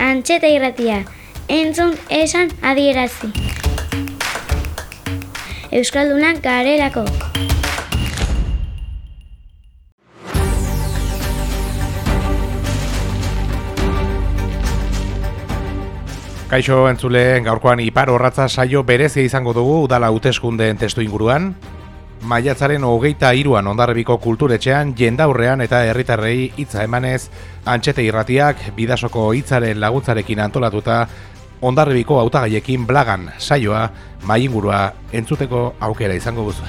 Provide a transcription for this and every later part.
antxeta irratia, entzun esan adierazi. Euskaldunak garelako. Kaixo entzule gaurkoan ipar horratza saio berezia izango dugu udala hauteskundeen testu inguruan. Maiatzaren hogeita iruan ondarrebiko kulturetxean jendaurrean eta herritarrei hitza emanez antxete irratiak bidasoko hitzaren laguntzarekin antolatuta ondarrebiko hautagaiekin blagan saioa mai ingurua entzuteko aukera izango duzu.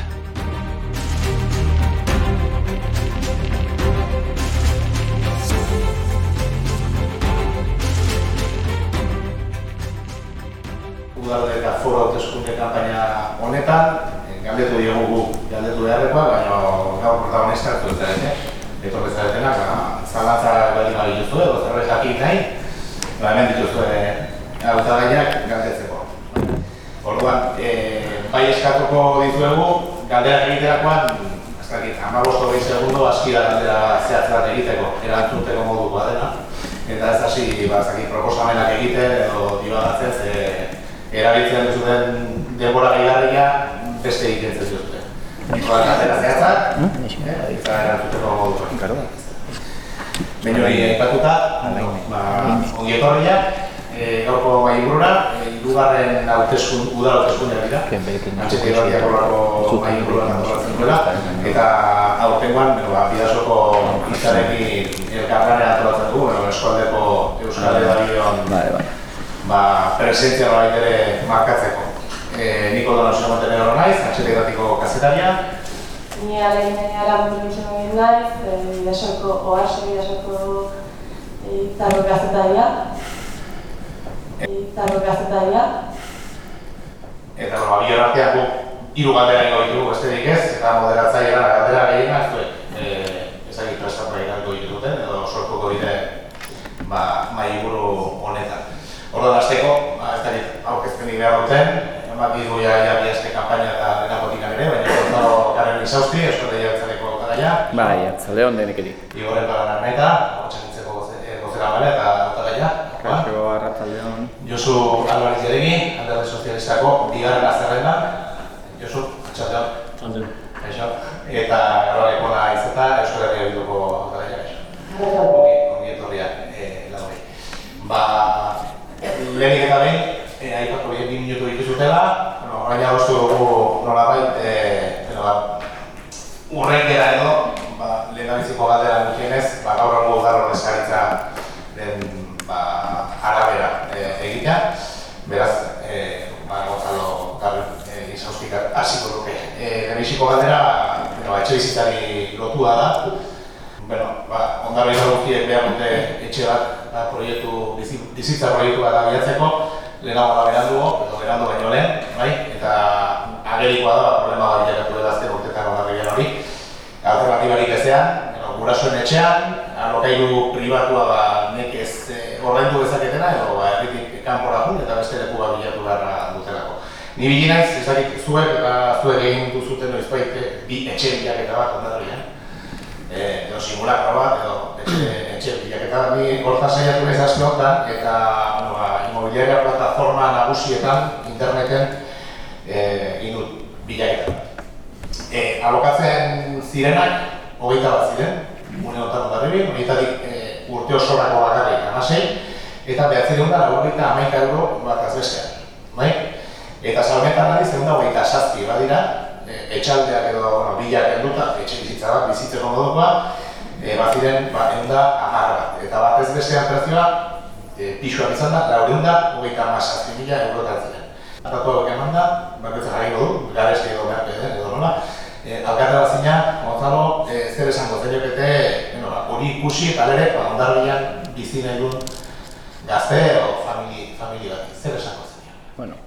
udal eta foro hauteskunde kanpaina honetan, eh, galdetu diogu galdetu beharrekoa, baina gaur protagonista hartu ez zarete, etorre zaretena, ba, zalantza bali nahi duzu edo zerbait jakin nahi, ba, hemen dituzue hautagaiak galdetzeko. Orduan, e, bai eskatuko dizuegu, galderak egiterakoan, ez dakit, amabosto behi segundo, aski da galdera zehatz egiteko, erantzuteko modukoa dena, eta ez hasi, ba, ez dakit, proposamenak egiten edo dibagatzen, ze erabiltzen duzuten denbora gehiagia beste egiten zuzuten. Eh, moduko. Baina hori aipatuta, ba, ongi etorriak, e, gaurko bai ingurura, e, irugarren hauteskun, udal hauteskundeak dira, antxete horriak horrako bai inguruan antolatzen duela, eta aurtengoan, ba, bidasoko izarekin elkarganean antolatzen dugu, bueno, eskualdeko Euskal Edarion ba, presentzia nolait ere markatzeko. E, Niko Donosio Montenegro naiz, atxetegatiko kazetaria. Ni alein lagundu nintzen egin naiz, e, bidasoko, oarse bidasoko itzarro gazetaria. Itzarro gazetaria. Eta, bueno, bi artean guk hiru galdera ingo ditugu besterik ez, eta moderatzailean galdera gehiena ez duen e, ezagik prestatu egin dituten, edo sortuko dire ba, maiguru honetan. Orduan hasteko, ba, ez dakit aurkezpenik behar duten, emak diru ja, ja bi aste kanpaina eta lehenakotik ere, baina Gonzalo Karen Izausti, Euskal Deia Bertzaleko garaia. Bai, atzalde hon denek edi. Igor Eparan Arneta, hotxan nintzeko gozera bale eta gotagaia. Kaixo, arratzalde hon. Josu Alvarez Jaregi, alderdi sozialistako, bigarren azterrendan. Josu, atxalde hon. Kaixo. Eta gara ekona izeta, Euskal Herria bilduko gotagaia. Kaixo. Ongi, ongi etorria, eh, lagunei. Ba, lehenik eta behin, eh, aipatu bi minutu dituzutela, bueno, orain adostu dugu nolabait, eh, bueno, ba, urrenkera edo, ba, lehendabiziko galdera gutienez, ba, gaur egun udal ordezkaritza den ba, arabera eh, egitea. Beraz, eh, ba, Gonzalo Garri eh, izauskik hasiko duke. Eh, lehenbiziko galdera, bueno, etxe bizitzari lotua da, bueno, ba, ondarri guztiek behar dute etxe bat, ba, proiektu, bizi- bizitza proiektu bat abiatzeko, lehenago da berandugo, edo berandu baino lehen, bai? Eta agerikoa da, problema bat bilakatu dela azken urtetan ondarribian hori. Alternatibarik ezean, gurasoen etxean, alokairu pribatua ba, nekez eh, ordaindu dezaketena, edo ba, herritik kanpora jun, eta beste leku bat bilatu beharra dutelako. Ni bili naiz, ez dakit zuek eta zuek egin duzuten noizbait eh, bi etxe bilaketa bat ondarribian eh, edo simulakro bat, edo etxe, etxe bilaketa. Ni horta saiatu naiz asko eta inmobiliaria plataforma nagusietan, interneten, eh, egin dut bilaketa. Eh, alokatzen zirenak, hogeita bat ziren, une honetan ondarribi, horietatik eh, urte osorako bakarrik amasei, eta behatzireun da, hogeita hamaika euro bat azbestean. Bai? Eta salmetan ari zehunda hogeita sazpi badira, e, etxaldeak edo bueno, bilak helduta, etxe bizitza bat, bizitzeko modukoa, e, bat ziren, ba, eunda amar bat. Eta bat ez bestean prezioa, e, pixuak izan da, laureun da, hogeita amazazpi mila. Atatu hauek eman da, bakoitzak jarriko du, garezke edo behar den, edo nola, e, alkate bat zina, Gonzalo, e, zer esango zeliokete, ba, hori ikusi eta lere, ba, ondarrian bizi nahi duen gazte edo famili, famili bat, zer esango zenia? Bueno,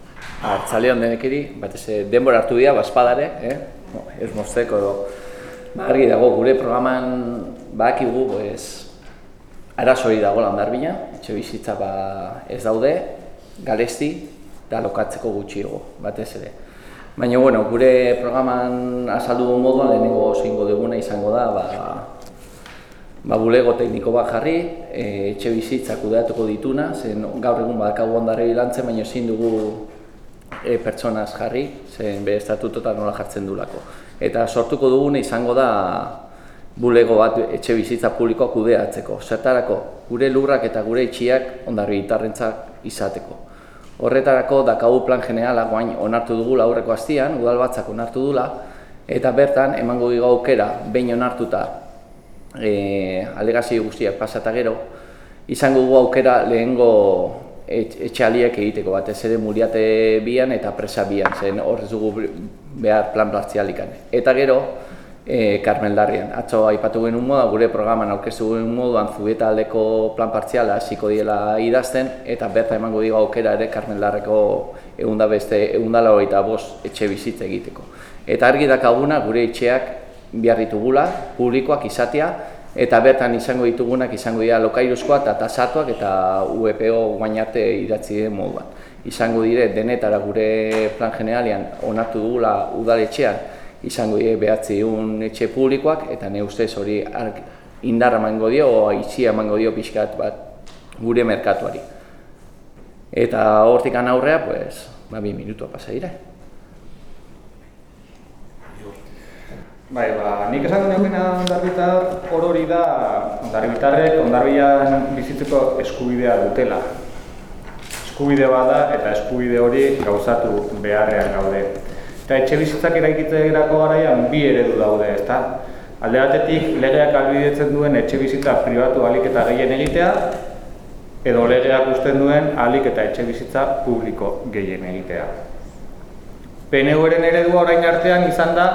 atzalde hon denek edi, batez denbora hartu dira, baspadare, eh? No, ez mozteko edo, argi dago, gure programan badakigu, pues, arazori dago landarbina, etxe bizitza ba ez daude, galesti, eta lokatzeko gutxiago, batez ere. Baina, bueno, gure programan azaldu duen moduan, lehenengo oso ingo duguna izango da, ba, ba, bulego tekniko bat jarri, e, etxe bizitzak kudeatuko dituna, zen gaur egun badakagu ondare lantzen, baina ezin dugu e, pertsonaz jarri, zen be estatutotan nola jartzen dulako. Eta sortuko dugune izango da bulego bat etxe bizitza publikoa kudeatzeko. Zertarako, gure lurrak eta gure itxiak ondarri gitarrentzak izateko. Horretarako dakagu plan generala guain onartu dugu aurreko hastian, udal batzak onartu dula, eta bertan emango digu aukera behin onartuta e, alegazio guztiak pasata gero, izango dugu aukera lehengo et, etxaliek egiteko batez ere muriate bian eta presa bian, zen hor ez dugu behar plan partzialikan. Eta gero, e, Karmeldarrian. Atzo aipatu genuen moda, gure programan aurkeztu genuen moduan zubieta aldeko plan partziala hasiko diela idazten, eta berta emango digu aukera ere Karmeldarreko egunda beste, egunda eta bost etxe bizitza egiteko. Eta argi dakaguna gure etxeak behar ditugula, publikoak izatea, eta bertan izango ditugunak izango dira lokairuzkoak eta tasatuak eta UEPO guain arte idatzi den moduan. Izango dire denetara gure plan generalian onartu dugula udaletxean, izango die behatzi un etxe publikoak, eta ne ustez hori indarra emango dio, o aitzia emango dio pixkat bat gure merkatuari. Eta hortik aurrea, pues, ba, bi minutua pasa dira. Bai, ba, nik esan dena ondarbitar hor hori da ondarbitarrek ondarbian bizitzeko eskubidea dutela. Eskubide bada eta eskubide hori gauzatu beharrean gaude. Eta etxe bizitzak eraikitzerako garaian bi eredu daude, ezta? Alde batetik legeak albidetzen duen etxe bizitza pribatu alik eta gehien egitea, edo legeak usten duen alik eta etxe bizitza publiko gehien egitea. PNU-eren eredua orain artean izan da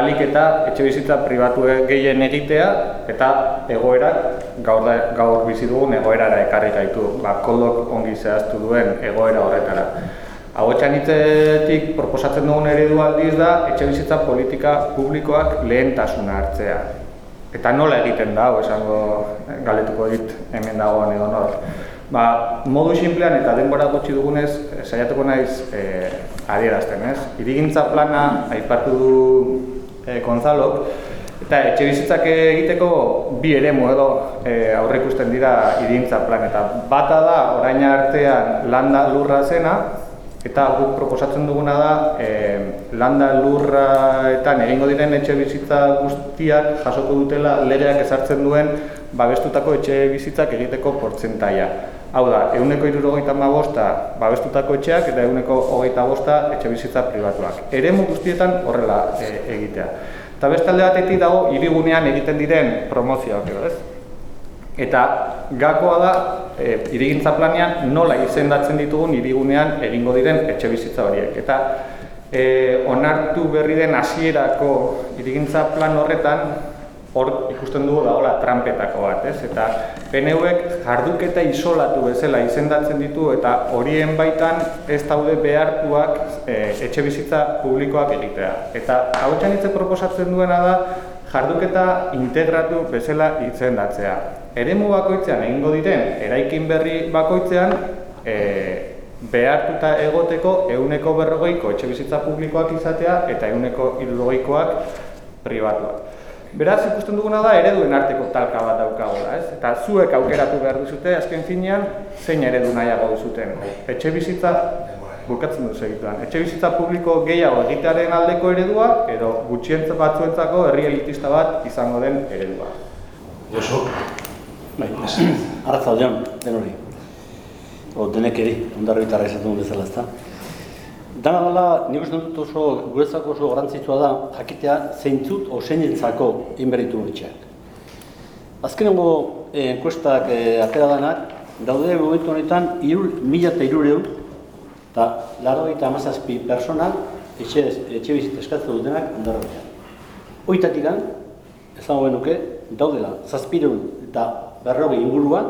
alik eta etxe bizitza pribatu gehien egitea eta egoerak gaur, da, gaur bizi dugun egoerara ekarri gaitu, ba, koldok ongi zehaztu duen egoera horretara. Hau proposatzen dugun eredu aldiz da etxe bizitza politika publikoak lehentasuna hartzea. Eta nola egiten da, esango galetuko dit hemen dagoen edo nor. Ba, modu sinplean eta denbora gutxi dugunez, saiatuko naiz e, adierazten, ez? Irigintza plana aipatu du e, Gonzalok, eta etxe bizitzak egiteko bi eremu edo e, aurreikusten dira irigintza plan. Eta bata da, orain artean landa lurra zena, Eta guk proposatzen duguna da, e, landa lurraetan egingo diren etxe bizitza guztiak jasoko dutela legeak ezartzen duen babestutako etxe bizitzak egiteko portzentaia. Hau da, eguneko irurogeita bosta babestutako etxeak eta eguneko hogeita bosta etxe bizitza pribatuak. Eremu guztietan horrela e, egitea. Eta beste alde batetik dago, irigunean egiten diren promozioak edo ez? Eta gakoa da, e, irigintza planean nola izendatzen ditugun irigunean egingo diren etxe bizitza horiek. Eta e, onartu berri den hasierako irigintza plan horretan, hor ikusten dugu da hola trampetako bat, ez? Eta PNUek jarduketa isolatu bezala izendatzen ditu eta horien baitan ez daude behartuak e, etxe bizitza publikoak egitea. Eta hau proposatzen duena da jarduketa integratu bezala izendatzea eremu bakoitzean egingo diren eraikin berri bakoitzean e, behartuta egoteko euneko berrogeiko etxe bizitza publikoak izatea eta euneko irrogeikoak pribatuak. Beraz, ikusten duguna da ereduen arteko talka bat daukagola, ez? Eta zuek aukeratu behar duzute, azken finean, zein eredu nahiago duzuten. Etxe bizitza, bukatzen duz egitean, etxe bizitza publiko gehiago egitearen aldeko eredua, edo gutxientza batzuentzako herri elitista bat izango den eredua. Josu? Bai, arratza aldean, den hori. O, denek eri, ondarri esaten dut bezala, ezta. Dana dela, nik uste dut oso, guretzako oso garantzitua da, jakitea zeintzut o zeinentzako inberitu honetxeak. Azkenengo eh, enkuestak eh, atera danak, daude momentu honetan, irul, mila eta irureun, eta laro eta amazazpi persona etxe, etxe bizit eskatzen dutenak ondarri bitarra. Hoitatik ez dago benuke, daudela, zazpireun eta berrogei inguruan,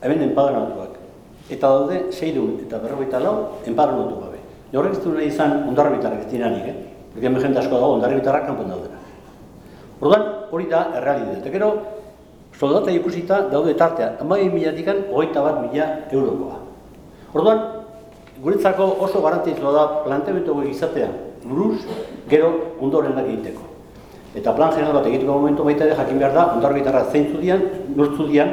hemen enpadronatuak. Eta daude, seidun eta berrogeita lau, enpadronatu gabe. Horrek ez du nahi izan ondarri bitarrak ez dira nik, eh? Porque jende asko dago, ondarri bitarrak kanpon daudena. Orduan, hori da, errealidea. Eta gero, soldata ikusita daude tartea, amai milatikan, hogeita bat mila eurokoa. Orduan, guretzako oso garantizua da planteamentu izatea, buruz, gero ondoren egiteko. Eta plan general bat egiteko momentu baita ere jakin behar da, ondarbitarra zeintzu dian, nortzu dian,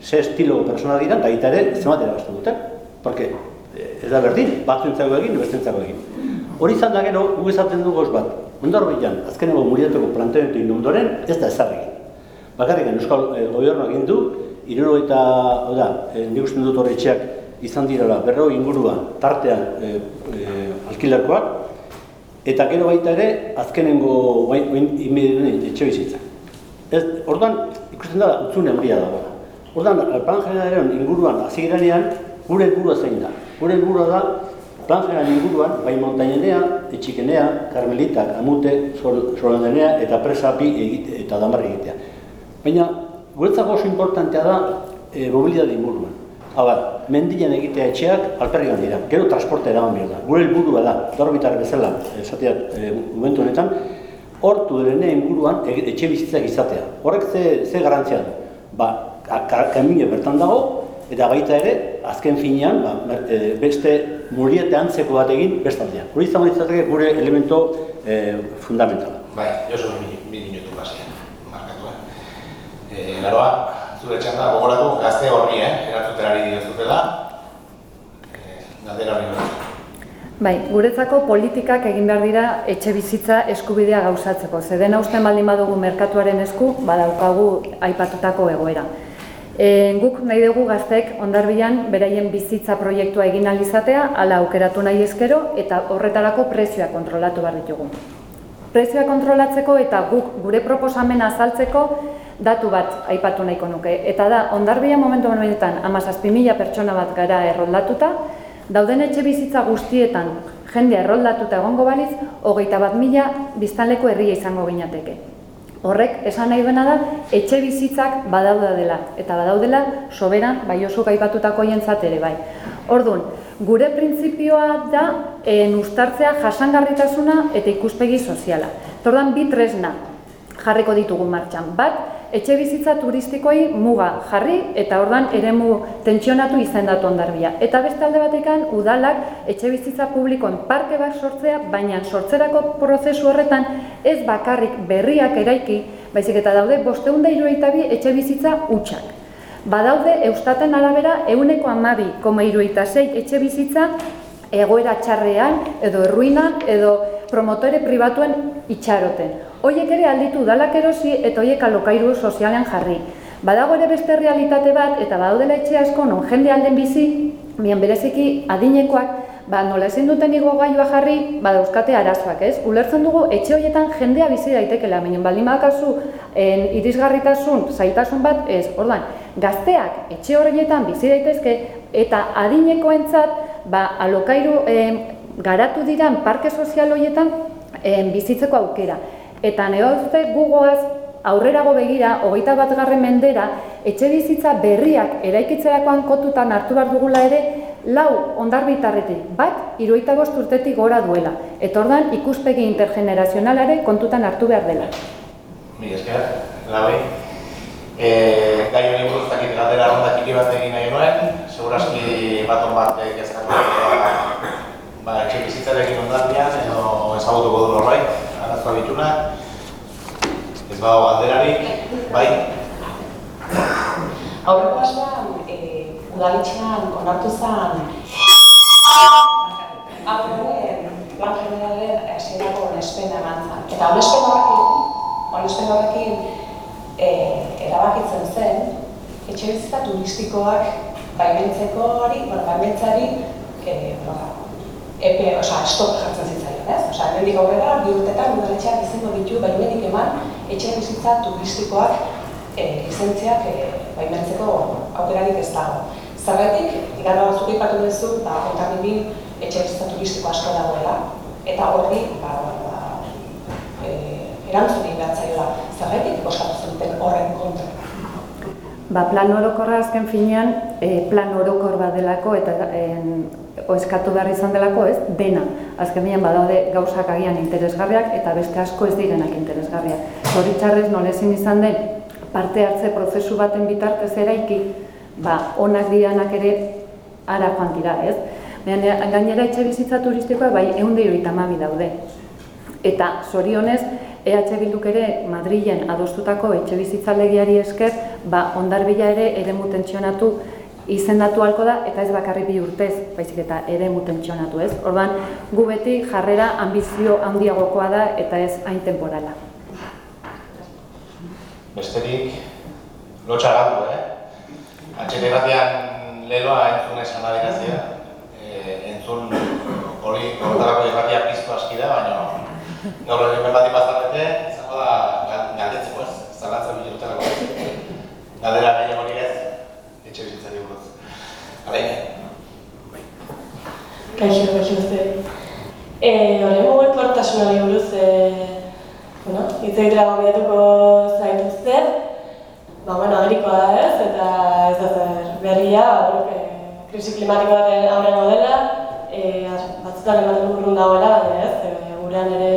ze estilo persona dira, eta baita ere zenbat erabazten duten. Porque eh, ez da berdin, batzuentzako egin, bestentzako egin. Hori izan da gero, gu esaten dugu goz bat, ondarbitan, azkeneko muriatuko planteamentu egin ondoren, ez da ezar egin. Bakarrik, Euskal eh, Gobernu egin du, iruro eta, oda, eh, nik dut horre etxeak izan direla, berro ingurua, tartean eh, eh, alkilerkoak, eta gero baita ere, azkenengo bai, inmediatuen etxe bizitzak. Ez, orduan, ikusten da, utzune handia dago. Orduan, plan generalen inguruan hasi girenean, gure helburua zein da. Gure helburua da, plan general inguruan, bai montainenea, etxikenea, karmelitak, amute, sol, solandenea, eta presa bi egite, eta damarri egitea. Baina, guretzako oso importantea da, e, mobilidade inguruan. Hau mendian egitea etxeak alperrian dira, gero transporte eraman behar da. Gure helburua da, dorbitar bezala, esateak e, momentu honetan, hortu derenea inguruan e, etxe bizitzak izatea. Horrek ze, ze garantzia du? Ba, ka- ka- kamino bertan dago, eta baita ere, azken finean, ba, e, beste muriete antzeko bat egin bestaldean. Hori izango litzateke gure elemento e, fundamentala. Bai, Josu bi, bi minutu basean, markatu, eh? Laroa, zure txanda gogoratu gazte horri, eh? Erantzuterari diozutela, e, galdera hori. Bai, guretzako politikak egin behar dira etxe bizitza eskubidea gauzatzeko. Ze dena usten baldin badugu merkatuaren esku, badaukagu aipatutako egoera. E, guk nahi dugu gaztek ondarbilan beraien bizitza proiektua egin ahal izatea, ala aukeratu nahi ezkero eta horretarako prezioa kontrolatu behar ditugu. Prezioa kontrolatzeko eta guk gure proposamena azaltzeko datu bat aipatu nahiko nuke. Eta da, ondarbilan momentu honetan amazazpi mila pertsona bat gara erroldatuta, dauden etxe bizitza guztietan jendea erroldatuta egongo baliz, hogeita bat mila biztanleko herria izango ginateke. Horrek esan nahi duena da etxe bizitzak badauda dela eta badaudela soberan bai oso gaipatutako hientzat ere bai. Ordun, gure printzipioa da en uztartzea jasangarritasuna eta ikuspegi soziala. Tordan bi tresna jarriko ditugu martxan. Bat, etxe bizitza turistikoei muga jarri eta ordan eremu tentsionatu izendatu ondarbia. Eta beste alde batekan udalak etxe bizitza publikoen parke bat sortzea, baina sortzerako prozesu horretan ez bakarrik berriak eraiki, baizik eta daude bosteun da bi etxe bizitza hutsak. Badaude eustaten arabera euneko amabi, koma sei etxe bizitza egoera txarrean, edo erruinan, edo promotore pribatuen itxaroten. Hoiek ere alditu udalak erosi eta hoiek alokairu sozialean jarri. Badago ere beste realitate bat eta badaudela etxe asko non jende alden bizi, mian bereziki adinekoak, ba nola ezin duten igo gailua jarri, badauzkate arazoak, ez? Ulertzen dugu etxe horietan jendea bizi daitekela, baina baldin badakazu en irisgarritasun, zaitasun bat, ez. Orduan, gazteak etxe horietan bizi daitezke eta adinekoentzat ba alokairu em, garatu diran parke sozial horietan em, bizitzeko aukera. Eta nire uste gugoaz aurrerago begira, hogeita bat garren mendera, etxe bizitza berriak eraikitzerakoan kotutan hartu behar dugula ere, lau ondarbitarretik, bat, iruita bost urtetik gora duela. Eta ordan ikuspegi intergenerazionalare kontutan hartu behar dela. Mi esker, labei. E, gai honi buruz dakit galdera ronda txiki bat egin nahi nuen, seguraski bat on bat kezkatu ba, etxe bizitzarekin ondarbian edo ezagutuko du arazoa bituna. Ez badago galderarik, bai, Aurreko astean, eh, udaletxean onartu zen aurre plan generalen hasierako onespena zen. Eta onespen horrekin, onespen horrekin eh, erabakitzen zen, etxe bizitza turistikoak baimentzeko hori, baimentzari eh, epe, osea, stop jartzen zitzaion, ez? Osea, hemendik aurrera bi urtetan udaletxeak izango ditu baimenik eman etxe bizitza turistikoak eh, lizentziak eh, baimentzeko aukerarik ez dago. Zergatik, igaro batzuk ipatu duzu, ba, ontarribin etxe bizitza turistiko asko dagoela, eta horri, ba, ba, eh, erantzun egin behar zaiola. Zergatik, boskatu zenuten horren kontra. Ba, plan orokorra azken finean, e, plan orokor bat delako eta en, eskatu behar izan delako ez, dena. Azken finean badaude gauzak agian interesgarriak eta beste asko ez direnak interesgarriak. Zoritxarrez nolezin izan den parte hartze prozesu baten bitartez eraiki, ba, onak dianak ere ara joan dira, ez? Baina gainera etxe bizitza turistikoa bai ehun daude. Eta zorionez, EH Bilduk ere Madrilen adostutako etxe bizitza legiari esker, ba, ondarbila ere eremu tentsionatu izendatu halko da, eta ez bakarri bi urtez, baizik eta eremu tentsionatu ez. Orban, gu beti jarrera ambizio handiagokoa da eta ez hain temporala. Besterik, lotxa galdu, eh? Atxete batean leloa entzun esan adierazia. Eh, entzun hori horretarako irratia piztu aski da, baina gaur egin bati bazarrete, izango da gal- galdetzeko ez, zalantza bilutelako. Galdera gehiago hori ez, etxe bizitzari buruz. Alaine. Kaixo, kaixo uste. Eh, horren mugikortasunari buruz, eh, bueno, hitz egitera gobiatuko zaituzte. Ba, bueno, agrikoa da ez, eta ez da zer berria, ba, bueno, eh, krisi klimatikoaren aurrengo dela, eh, az- batzutan ematen urrun dagoela, ez, eh, gurean ere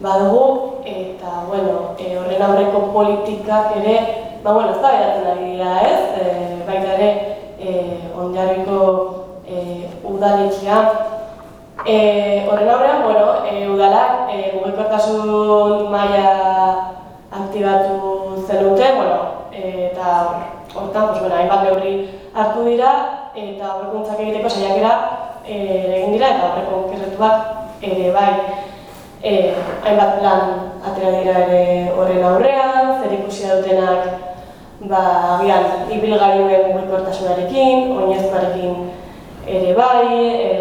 badugu, eta, bueno, eh, horren aurreko politikak ere, ba, bueno, ez da beratzen ari dira ez, eh, baita ere, eh, onjarriko eh, udaletxean, E, horren aurrean, bueno, e, udalak e, mugikortasun maila aktibatu zenute, bueno, e, eta hor- hortan, pues, bueno, hainbat neurri hartu dira, eta horrekuntzak egiteko saiakera e, egin dira, eta horreko okerretuak ere bai, e, hainbat plan atera dira ere horren aurrean, zer ikusi dutenak, ba, agian, ibilgailuen mugikortasunarekin, oinezkoarekin ere bai, e,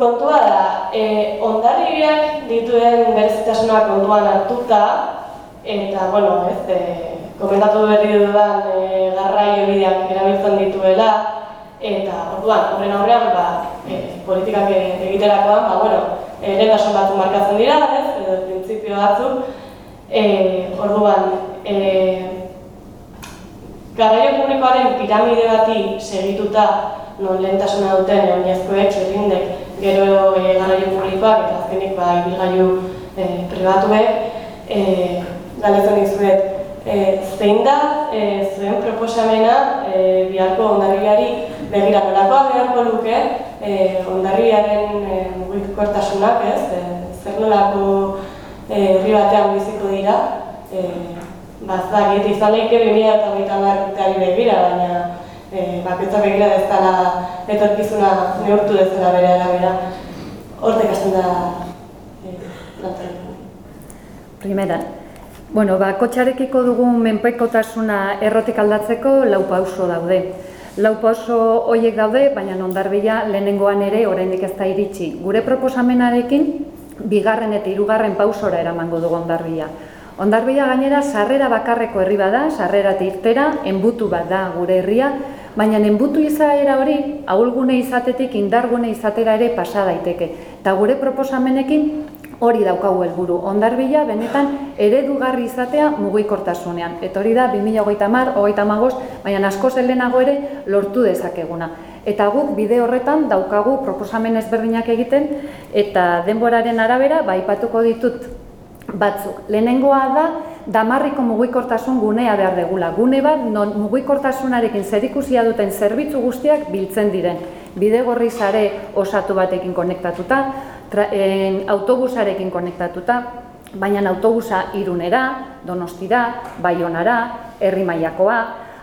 Kontua da, e, ondarribiak dituen berezitasuna kontuan hartuta, eta, bueno, ez, e, komentatu berri dudan e, garraio bideak erabiltzen dituela, eta, orduan, horren aurrean, ba, e, politikak egiterakoan, ba, bueno, e, lehentasun batzuk markatzen dira, ez, edo printzipio batzuk, e, orduan, e, Garraio publikoaren piramide bati segituta non lehentasuna duten oinezkoek, txerrindek, gero e, garraio publikoak eta azkenik ba, ibilgailu e, pribatuek, e, galdetzen dizuet e, zein da e, zuen proposamena e, biharko ondarriari begira nolakoa beharko luke e, ondarriaren e, mugikortasunak, ez? E, zer nolako herri batean biziko dira, e, Bazakit, izan lehike 2008 urteari begira, baina e, bakoitza begira ez dela etorkizuna neurtu dezala bere arabera. Hortek hasten da e. Primera, bueno, ba, kotxarekiko dugun menpekotasuna errotik aldatzeko lau pauso daude. Lau pauso horiek daude, baina ondarbila lehenengoan ere oraindik ez da iritsi. Gure proposamenarekin bigarren eta hirugarren pausora eramango dugu ondarbila. Ondarbila gainera sarrera bakarreko herri bada, sarrera irtera, enbutu bat da gure herria, baina enbutu izaera hori ahulgune izatetik indargune izatera ere pasa daiteke. Eta gure proposamenekin hori daukagu helburu. Ondarbila benetan eredugarri izatea mugikortasunean. Eta hori da 2030, 35, baina askoz helenago ere lortu dezakeguna. Eta guk bide horretan daukagu proposamen ezberdinak egiten eta denboraren arabera ba aipatuko ditut batzuk. Lehenengoa da damarriko mugikortasun gunea behar degula. Gune bat non mugikortasunarekin zerikusia duten zerbitzu guztiak biltzen diren. Bidegorri sare osatu batekin konektatuta, tra, en, autobusarekin konektatuta, baina autobusa irunera, donostira, baionara, herri mailakoa,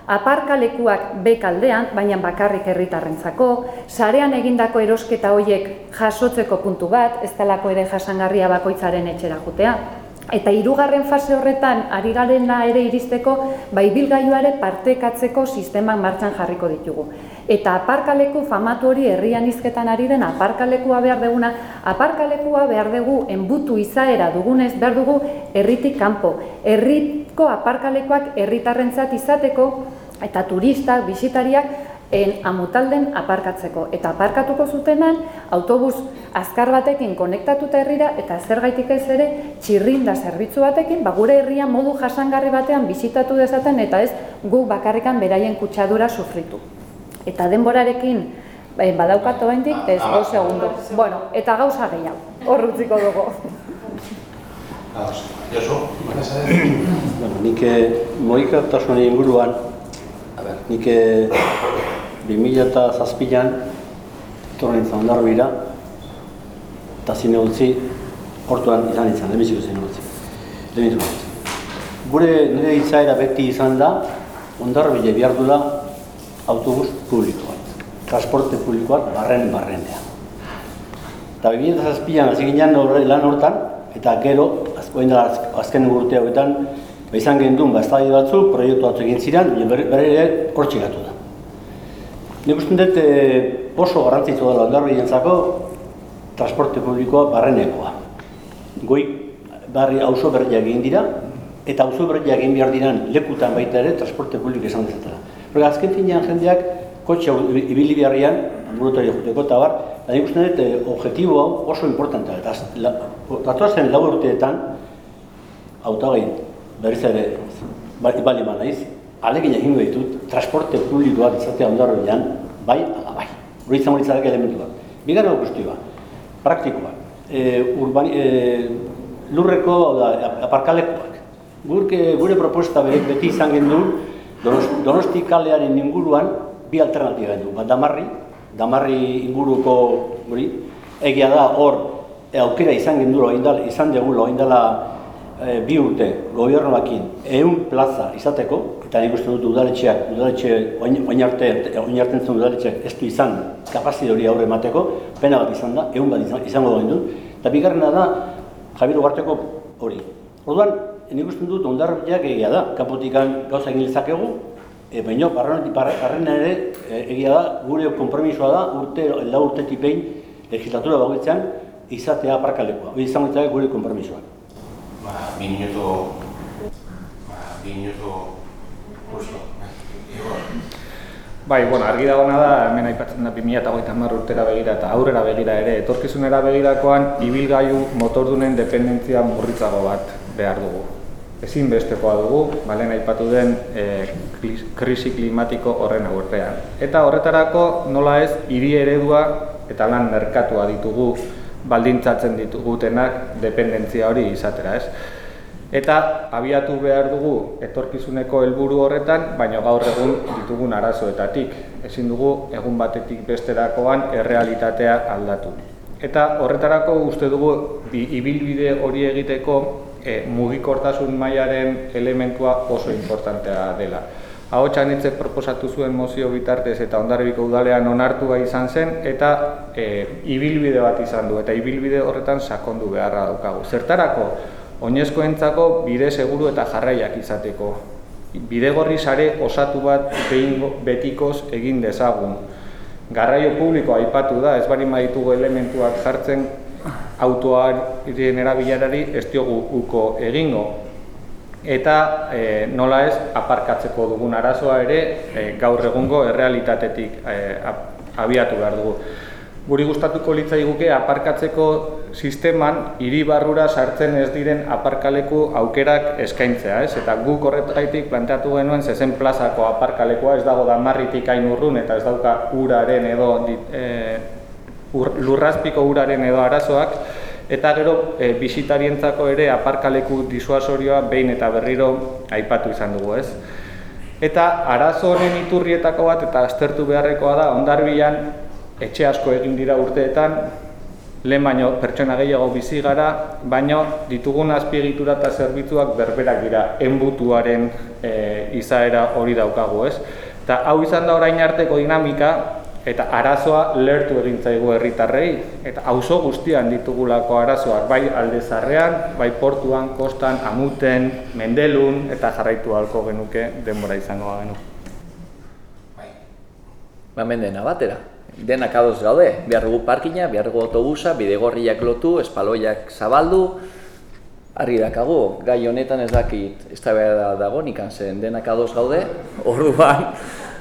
aparkalekuak bekaldean, baina bakarrik herritarrentzako, sarean egindako erosketa hoiek jasotzeko puntu bat, ez talako ere jasangarria bakoitzaren etxera jutea. Eta hirugarren fase horretan ari garena ere iristeko, bai bilgailuare partekatzeko sistemak martxan jarriko ditugu. Eta aparkaleku famatu hori herrian hizketan ari den aparkalekua behar deguna, aparkalekua behar dugu enbutu izaera dugunez behar dugu herritik kanpo. Herriko aparkalekuak herritarrentzat izateko eta turistak, bisitariak en amutalden aparkatzeko. Eta aparkatuko zutenan, autobus azkar batekin konektatuta herrira, eta zergaitik ez ere, txirrinda zerbitzu batekin, ba, gure herria modu jasangarri batean bisitatu dezaten, eta ez guk bakarrikan beraien kutsadura sufritu. Eta denborarekin, eh, badaukat oraindik ez Ama- 5 segundo. Bueno, eta gauza gehiago, hor utziko dugu. Ados. Josu. Bueno, nik eh, mugikortasunen inguruan, a ber, nik eh, 2007an etorri nintzen ondarbira, eta zine utzi, hortuan izan nintzen, lehenbiziko zine utzi. Bat. Gure nire izaera beti izan da, ondarribile behar duela autobus publiko. Transporte publiko bat barren barrenean. Eta 2007an hasi ginen lan hortan, eta gero, azkoen da azken urte hauetan, ba izan gendun, ba, eztabaida batzu, proiektu batzu egin ziren, berri ere hortxe gatu da. Nik uste dut eh, oso garrantzitsua dela ondarbilentzako transporte publikoa barrenekoa. Goi barri auzo berriak egin dira, eta auzo berriak egin behar diran lekutan baita ere transporte publiko izan dezatela. Porque azken finean jendeak kotxe ibili beharrian, ambulatorio joteko eta bar, eta nik uste dut eh, objektibo hau oso importantea. Eta la- datozen lau urteetan, hautagai berriz ere bali bali naiz, alegin egingo ditut transporte publikoak izatea ondarroian, bai ala bai. Hori izango litzateke elementu bat. Bigarren guztioa, praktikoa. E, urbani, e, lurreko da, ap- aparkalekuak. Gurke, gure proposta beti izan genuen, Donosti, kalearen inguruan bi alternatiba gendu. Bat damarri, damarri inguruko hori, egia da hor e, aukera izan gendula, oindala, izan degula, oindala e, bi urte gobernuakin ehun plaza izateko, eta nik uste dut udaletxeak, udaletxe, oin, arte, oin arte entzun udaletxeak ez du izan kapazite hori aurre emateko, pena bat izan da, ehun bat izan, izango da eta bigarrena da Javier Ugarteko hori. Orduan, nik uste dut ondarbiak egia da, kapotikan gauza egin lezakegu, e, baina barrenetik barrena ere e, egia da, gure konpromisoa da, urte, lau urtetik behin, legislatura bagoitzean, izatea aparkalekoa. Hori izango litzake gure konpromisoa. Ba, bi minutu... Ba, bi minutu... Justo. Bai, bueno, argi dagoena da, hemen aipatzen da 2030 urtera begira eta aurrera begira ere, etorkizunera begirakoan ibilgailu motordunen dependentzia murritzago bat behar dugu. Ezinbestekoa dugu, balen aipatu den e, krisi klimatiko horren aurrean. Eta horretarako nola ez hiri eredua eta lan merkatua ditugu baldintzatzen ditugutenak dependentzia hori izatera, ez? Eta abiatu behar dugu etorkizuneko helburu horretan, baina gaur egun ditugun arazoetatik. Ezin dugu egun batetik besterakoan errealitatea aldatu. Eta horretarako uste dugu bi- ibilbide hori egiteko e, mugikortasun mailaren elementua oso importantea dela. Ahotsan hitze proposatu zuen mozio bitartez eta ondarbiko udalean onartua izan zen eta e, ibilbide bat izan du eta ibilbide horretan sakondu beharra daukagu. Zertarako oinezkoentzako bide seguru eta jarraiak izateko. Bidegorri sare osatu bat betikoz egin dezagun. Garraio publikoa aipatu da, ez barin baditugu elementuak jartzen autoaren erabilerari ez diogu uko egingo. Eta e, nola ez aparkatzeko dugun arazoa ere e, gaur egungo errealitatetik e, ab- abiatu behar dugu. Guri gustatuko litzaiguke aparkatzeko sisteman hiri barrura sartzen ez diren aparkaleku aukerak eskaintzea, ez? Eta guk horretaitik planteatu genuen zezen plazako aparkalekoa ez dago damarritik hain urrun eta ez dauka uraren edo dit- e, ur, lurrazpiko uraren edo arazoak eta gero e, bisitarientzako ere aparkaleku disuasorioa behin eta berriro aipatu izan dugu, ez? Eta arazo honen iturrietako bat eta aztertu beharrekoa da ondarbilan etxe asko egin dira urteetan, lehen baino pertsona gehiago bizi gara, baino ditugun azpiegitura eta zerbitzuak berberak dira enbutuaren e, izaera hori daukagu, ez? Eta hau izan da orain arteko dinamika, eta arazoa lertu egin zaigu herritarrei eta auzo guztian ditugulako arazoak bai aldezarrean, bai portuan, kostan, amuten, mendelun eta jarraitu halko genuke denbora izango bagenu. Ba, hemen dena batera. Denak ados gaude, behar dugu parkina, behar dugu autobusa, bidegorriak lotu, espaloiak zabaldu, argi dakagu, gai honetan ez dakit, ez da behar dago nikan zen, denak ados gaude, orduan,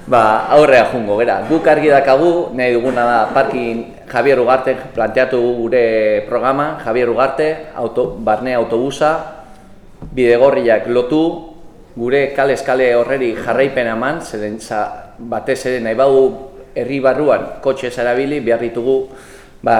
ba, aurrea jungo, gera. Guk argi dakagu, nahi duguna da parkin Javier Ugarte planteatu gure programa, Javier Ugarte, auto, barne autobusa, bidegorriak lotu, gure kale eskale horreri jarraipen eman, zeren batez ere nahi bau herri barruan kotxe erabili behar ditugu ba,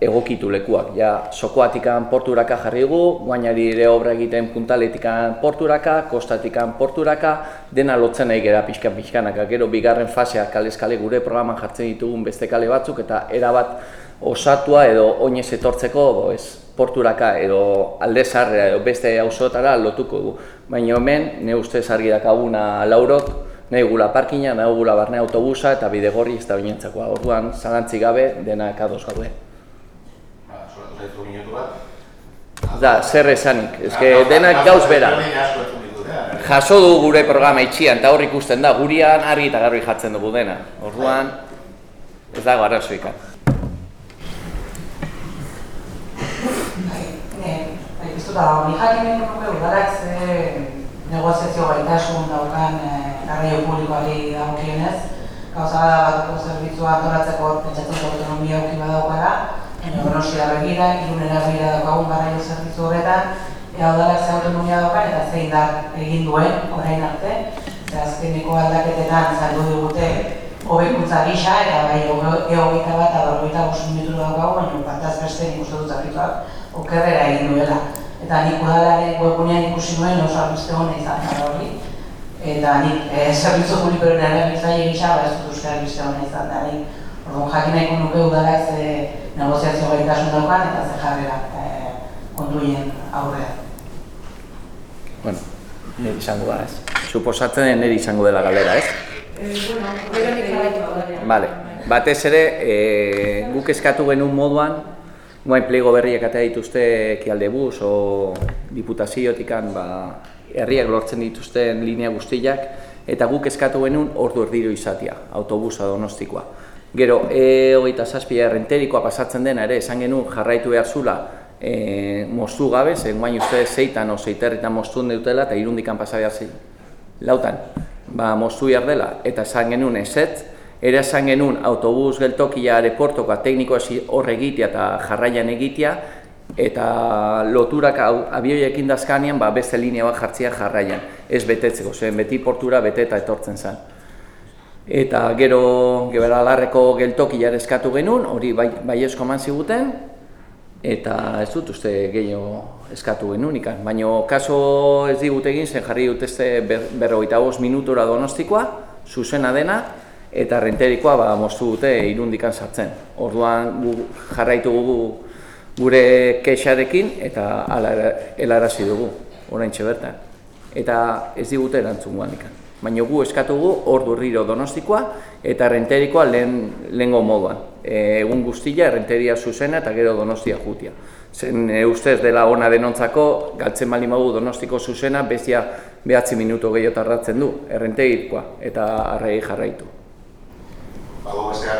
egokitu lekuak. Ja, sokoatikan porturaka jarri dugu, guainari ere obra egiten puntaletikan porturaka, kostatikan porturaka, dena lotzen nahi gera pixkan pixkanaka. Gero bigarren fasea kale eskale gure programan jartzen ditugun beste kale batzuk eta erabat osatua edo oinez etortzeko ez, porturaka edo alde zarra edo beste auzoetara lotuko du. Baina hemen, ne ustez argi dakaguna laurok, nahi gula parkina, nahi gula barne autobusa eta bidegorri ez da binentzakoa. Orduan, zalantzi gabe, denak ados gaude. Zaitu minutu bat. Da, zer esanik, eske denak gauz bera. Eh? Jaso du gure programa itxian, eta hor ikusten da, gurian argi eta garbi jatzen dugu dena. Orduan, ez dago arrazoikan. Bai, piztuta dago, ni jakin nuke udarak ze negoziazio gaitasun daukan eh, garraio publikoari dagokionez. Gauza da batuko zerbitzua antolatzeko pentsatzen dut autonomia auki badaukara, baina donostia begira, irunera begira daukagun garraio zerbitzu horretan, ea udalak ze autonomia daukan eta ze indar egin duen orain arte. Ze azkeneko aldaketetan saldu digute hobekuntza gisa eta bai gehogeita bat eta berrogeita bost minutu daukagu, baina bantaz beste nik uste dut zerbitzuak okerrera egin duela. Eta nik udalaren webgunean ikusi nuen oso albiste hona izan da hori. Eta nik e, zerbitzu publikoren erabiltzaile gisa, ba ez dut uste albiste hona izan da. Nik, orduan jakin nahiko nuke udalak ze negoziazio gaitasun daukan eta ze jarrera e, kontuien aurrean. Bueno, nire izango da, ez? Suposatzen nire izango dela galdera, ez? Vale. Batez ere, e, guk eskatu genuen moduan, guain plego berriak atea dituzte ekialde bus o diputaziotikan ba, herriak lortzen dituzten linea guztiak, eta guk eskatu genuen ordu erdiro izatea, autobusa donostikoa. Gero, e hogeita zazpia errenterikoa pasatzen dena ere, esan genuen jarraitu behar zula e, moztu gabe, zen guain uste zeitan o zeiterritan moztun dutela eta irundikan pasabia zi. Lautan, ba, moztu behar dela, eta esan genuen eset, ere esan genuen autobus geltokia aeroportoka teknikoa horre egitea eta jarraian egitea, eta loturak abioiekin dazkanean ba, beste linea bat jartzea jarraian, ez betetzeko, zen beti portura bete eta etortzen zen. Eta gero geberalarreko geltokia eskatu genuen, hori bai, bai esko eman ziguten, eta ez dut uste gehiago eskatu genuen ikan. Baina kaso ez digut egin, zen jarri dutezte ber, berrogeita bost minutura donostikoa, zuzena dena, eta renterikoa ba, moztu dute irundikan sartzen. Orduan gu jarraitu gugu gure kexarekin eta hala helarazi dugu, orain bertan. Eta ez digute erantzun guanikan. Baina gu eskatu gu ordu herriro donostikoa eta renterikoa lehen, lehengo moduan. E, egun guztia renteria zuzena eta gero donostia jutia. Zen e, ustez dela ona denontzako, galtzen bali magu donostiko zuzena, bestia behatzi minutu gehiago tardatzen du, errentegikoa eta arregi jarraitu. Bago beste?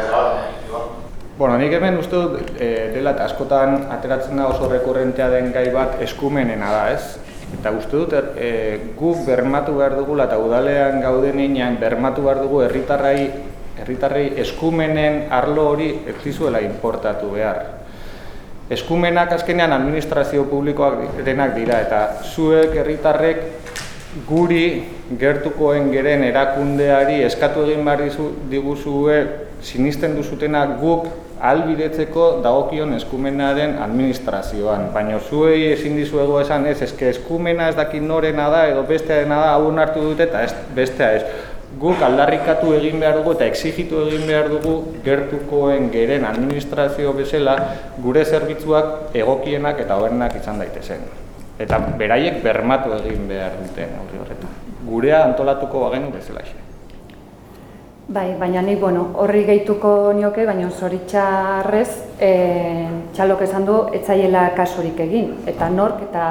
Bueno, nik hemen uste dut e, dela eta askotan ateratzen da oso rekurrentea den gai bat eskumenena da, ez? Eta uste dut er, e, guk bermatu behar dugula eta udalean gauden heinean bermatu behar dugu herritarrai herritarrei eskumenen arlo hori ez dizuela importatu behar. Eskumenak azkenean administrazio publikoak denak dira eta zuek herritarrek guri gertukoen geren erakundeari eskatu egin behar diguzue sinisten duzutenak guk albidetzeko dagokion eskumenaren administrazioan. Baina zuei ezin dizuego esan ez, eske eskumena ez dakit norena da edo bestearena da hau hartu dute eta ez, bestea ez. Guk aldarrikatu egin behar dugu eta exigitu egin behar dugu gertukoen geren administrazio bezala gure zerbitzuak egokienak eta hoberenak izan daitezen. Eta beraiek bermatu egin behar dute horri horretan. Gurea antolatuko bagenu bezalaxe. Bai, baina nik, bueno, horri gehituko nioke, baina zoritxarrez, e, txalok esan du, etzaiela kasurik egin. Eta nork, eta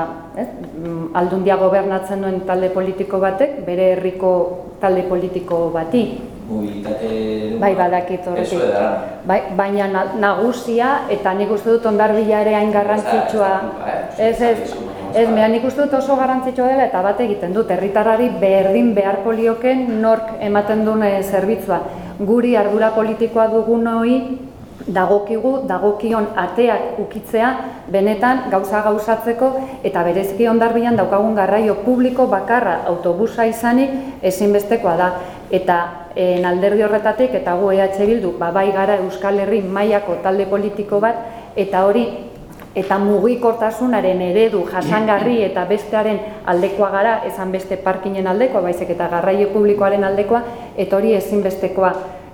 ez, mm, aldundia gobernatzen duen talde politiko batek, bere herriko talde politiko bati. Mobilitate... Bai, badakit horretik. Bai, baina na- nagusia, eta nik uste dut ondarbila ere hain garrantzitsua. Ez, ez, ez, mea nik uste dut oso garrantzitsua dela eta bat egiten dut, herritarrari berdin beharko lioken nork ematen duen eh, zerbitzua. Guri ardura politikoa dugunoi dagokigu, dagokion ateak ukitzea, benetan gauza gauzatzeko eta bereziki ondarbilan daukagun garraio publiko bakarra autobusa izanik ezinbestekoa da. Eta en alderdi horretatik eta gu EH Bildu, ba, bai gara Euskal Herri mailako talde politiko bat, eta hori eta mugikortasunaren eredu jasangarri eta bestearen aldekoa gara, esan beste parkinen aldekoa, baizik eta garraio publikoaren aldekoa, eta hori ezinbestekoa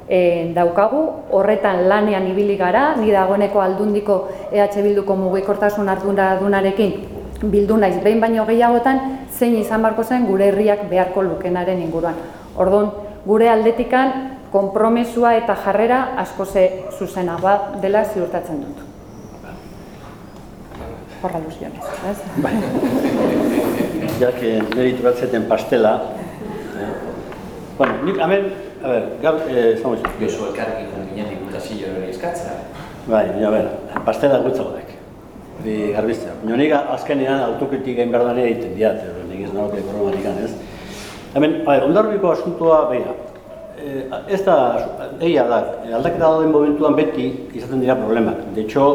e, daukagu, horretan lanean ibili gara, ni dagoeneko aldundiko EH Bilduko mugikortasun arduradunarekin bildu naiz behin baino gehiagotan zein izan barko zen gure herriak beharko lukenaren inguruan. Orduan, gure aldetikan konpromesua eta jarrera asko ze zuzena bat dela ziurtatzen dut. Por alusiones, ez? Bai. Ja que niri turatzeten pastela. Eh? Bueno, nik hemen, a ver, gaur, eh, estamos... Josu elkarrekin ginen diputazio hori eskatzea. Bai, a ver, pastela gutzagoak. Hori garbiztea. Baina nik azkenean autokritik egin behar egiten diat, nik ez nagoke koromatik ez. Hemen, a ver, ondarbiko asuntua, beha, eh, ez da, egia da, aldaketa dauden momentuan beti izaten dira problemak. De hecho,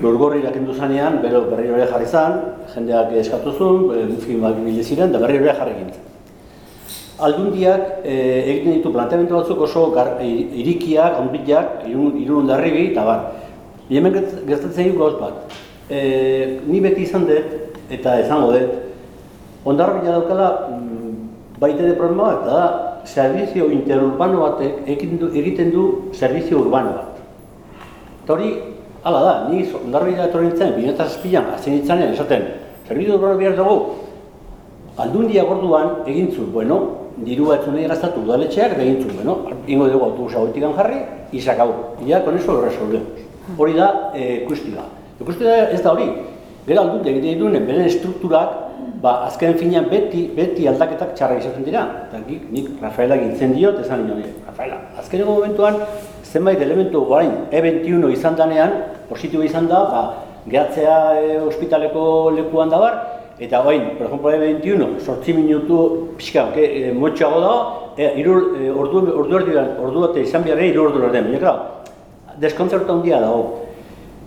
Lurgorri kendu zanean, bero berriro ere jarri zan, jendeak eskatu zuen, e, muzkin bak bile ziren, da berriro ere jarri gintzen. Aldundiak e, egiten ditu planteamendu batzuk oso gar, e, irikiak, onbilak, irun, darribi, eta bar. Hemen gertatzen dugu gauz bat. E, ni beti izan dut, eta izango dut, ondarrabila daukala mm, baita de problema bat, da, servizio interurbano batek du, egiten du servizio urbano bat. Eta hori, hala da, ni ondarrabila etorri nintzen, bineta zazpilan, azien nintzenean, esaten, servizio urbano behar dugu, aldundia gorduan egin zuen, bueno, diru batzun nahi gaztatu udaletxeak, eta egin bueno, ingo dugu autobusa goitikan jarri, izakau, ja, con eso lo. Hori da, e, kustioa. Kustioa ez da hori, gero aldundia egiten dituen, beren estrukturak, ba, azken finean beti, beti aldaketak txarra izaten dira. Eta nik, nik Rafaela gintzen diot, esan nio, Rafaela, azkeneko momentuan, zenbait elementu orain E21 izan danean, positibo izan da, ba, gehatzea e, ospitaleko lekuan da bar, eta orain, por ejemplo, E21, sortzi minutu pixka, e, motxago da, e, irur, e, ordu, ordu, ordu, ordu, izan behar irur ordu ordu, baina, deskontzertu handia dago.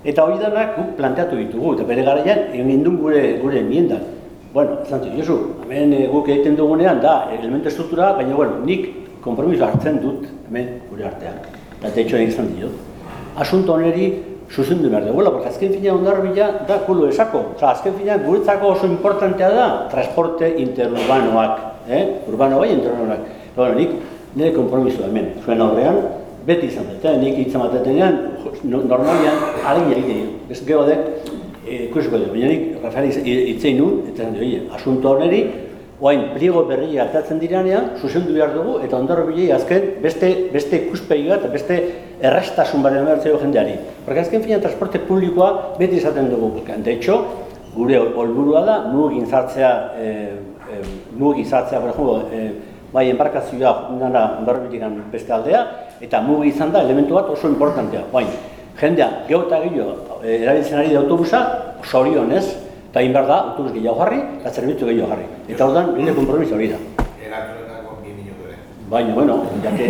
Eta hori danak guk planteatu ditugu, eta bere garaian egin gure, gure enmiendan. Bueno, zantzio, Josu, hemen e, guk egiten dugunean da elementu estruktura, baina bueno, nik kompromiso hartzen dut hemen gure artean. Eta teitxo egin izan diot. Asunto honeri zuzendu behar dugu, porque azken fina ondarbila da kulo esako. Osa, azken fina guretzako oso importantea da transporte interurbanoak, eh? urbano bai interurbanoak. Bueno, nik nire kompromiso hemen, zuen aurrean, beti izan dut, eh? nik hitz ematetenean, normalian, harin egiten dut. Ez gero dek, ikusiko dut, baina nik Rafael hitzein nun, eta zan dut, asunto honeri, oain pliego berria atatzen diranean, zuzendu behar dugu, eta ondorro bilei azken beste, beste ikuspegi bat, beste errastasun baren behar jendeari. Porque azken fina transporte publikoa beti izaten dugu. De hecho, gure olburua da, nugin zartzea, e, e, nugin zartzea, por ejemplo, e, bai embarkazioa nara ondorro beste aldea, eta mugi izan da elementu bat oso importantea. Bain, jendea, geho eta gehiago, erabiltzen ari da autobusa, sorion ez, eta egin behar da, autobus gehiago jarri, eta zerbitzu gehiago jarri. Eta hor da, nire kompromiso hori da. Erantzunetako bi minutu ere. Baina, bueno, jake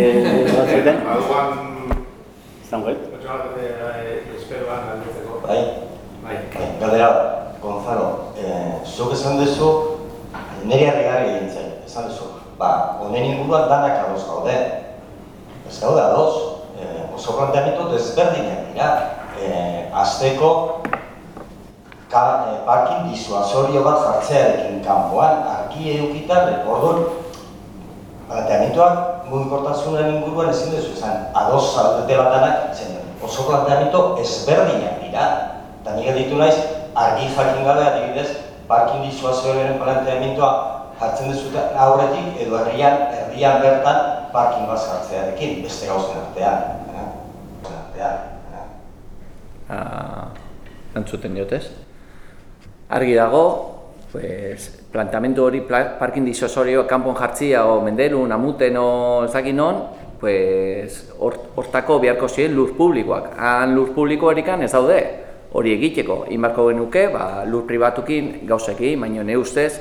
bat zaiten. Baduan, Zango, eh? esperoan aldetzeko. Bai, Bai. galdera, Gonzalo, eh, zuk esan duzu, nire harrigarri egin zen, esan duzu, ba, honen inguruan danak adoz gaude. Ez gaude adoz, eh, oso planteamitu desberdinak dira. Eh, azteko, ka, eh, parkin disuasorio bat jartzearekin kanpoan, argi edukitar, orduan, planteamituak mugikortasunen inguruan ezin duzu esan, adoz zaudete bat danak, zen, oso planteamitu ezberdinak dira. Eta nik ditu naiz, argi jakin gabe adibidez, parkin disuasioaren planteamitua jartzen duzute aurretik edo herrian, herrian bertan parking bat jartzearekin, beste gauzen artean. eh? artean. Eh? Ah, entzuten diotez. Argi dago, pues, planteamendu hori parkin disosorio kanpon jartzia o mendelun, amuten o ezakin non, pues, hortako beharko ziren lur publikoak. Han lur publiko erikan ez daude, hori egiteko. Inbarko genuke, ba, lur pribatukin gauzekin, baina ne ustez,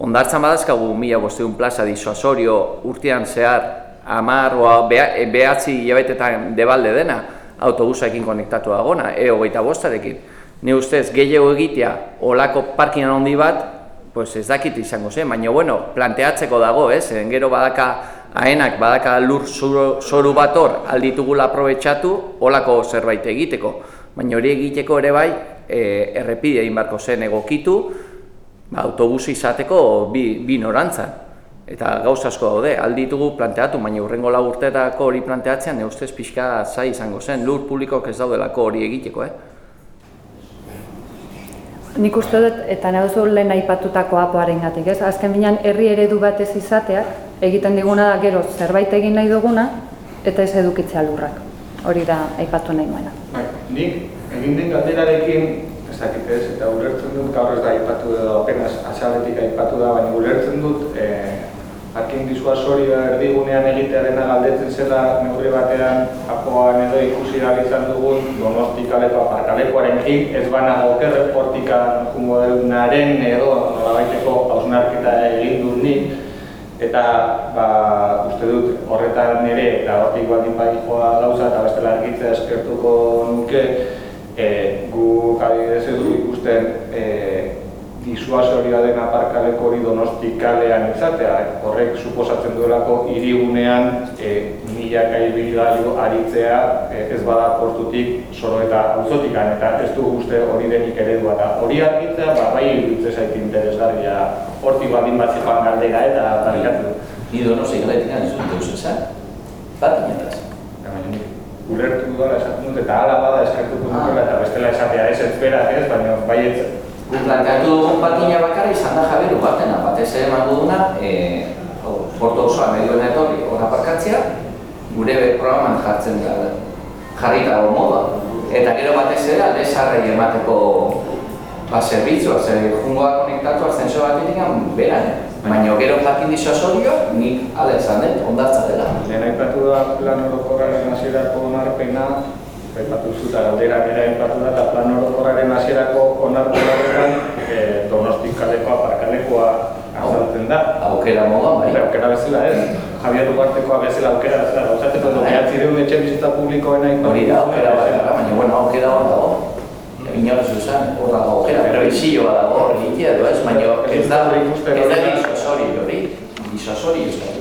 ondartzan badazkagu mila bosteun plaza disosorio urtean zehar amar o behatzi hilabetetan debalde dena, autobusaekin konektatu agona, e hogeita bostarekin. Ni ustez, gehiago egitea, olako parkinan handi bat, pues ez dakit izango zen, baina bueno, planteatzeko dago, ez? Eh? Gero badaka aenak, badaka lur zoru, bat hor, alditugula aprobetsatu, olako zerbait egiteko. Baina hori egiteko ere bai, e, errepide egin barko zen egokitu, ba, autobusi izateko bi, bi norantzan. Eta gauz asko daude, aldi ditugu planteatu, baina urrengo lau urteetako hori planteatzean, ne ustez pixka zai izango zen, lur publikoak ez daudelako hori egiteko, eh? Nik uste dut, eta nahi duzu lehen aipatutako apoaren gatik, ez? Azken binean, herri eredu batez izateak egiten diguna da gero zerbait egin nahi duguna eta ez edukitzea lurrak. Hori da aipatu nahi nuena. Bai, nik egin den galderarekin, ez dakit ez, eta ulertzen dut, gaur ez da aipatu edo apenas azaletik aipatu da, baina ulertzen dut, eh, parking disuasorioa erdigunean egitearena galdetzen zela neurri batean apoan edo ikusi behar izan dugun donostikaleko aparkalekuaren egin ez banago okerre portikan modernaren edo nolabaiteko hausnarketa egin dut nik. Eta ba, uste dut horretan nire eta hortik baldin bai joa gauza eta bestela argitzea eskertuko nuke. E, guk adibidez ez ikusten e, disuasoria den aparkaleko hori donosti kalean izatea, horrek suposatzen duelako hirigunean e, milaka ibilgailu aritzea e, ez bada portutik soro eta auzotikan eta ez du uste hori denik eredua da. Hori argitzea, ba, bai iruditzen zait interesgarria hortik baldin bat zepan galdera eta barikatu. Ni donosti galetik dut deus esan, bat inataz. Ulertu dudala esaten dut eta ala bada eskartuko dukela eta bestela esatea ez ez berak ez, baina bai planteatu dugun bakina bakarra izan da jaberu batena, batez ere eman duguna, e, porto osoa medioen etorri hor aparkatzea, gure programan jartzen da, jarrita dago moda. Eta gero batez ere alde emateko ba, zerbitzua, zer jungoa konektatu ascenso batetik beran. Baina gero jakin disosorio, nik ala dut, ondartza dela. Lehen aipatu da plan orokorraren hasierako onarpena, aipatu zu eta galdera bera aipatu da, eta plan orokorraren hasierako onarpenaretan e, donostik kaleko aparkalekoa azaltzen da. Aukera moduan, bai. Aukera bezala ez, Javier Ugartekoa bezala aukera bezala, gauzateko dut, behatzireun etxe bizitza publikoena Hori da, aukera bat, baina bueno, aukera hor dago. Inor zuzan, hor dago aukera, pero izilloa dago hor egitea edo ez, baina ez da, ez da disosori hori, disosori ez da.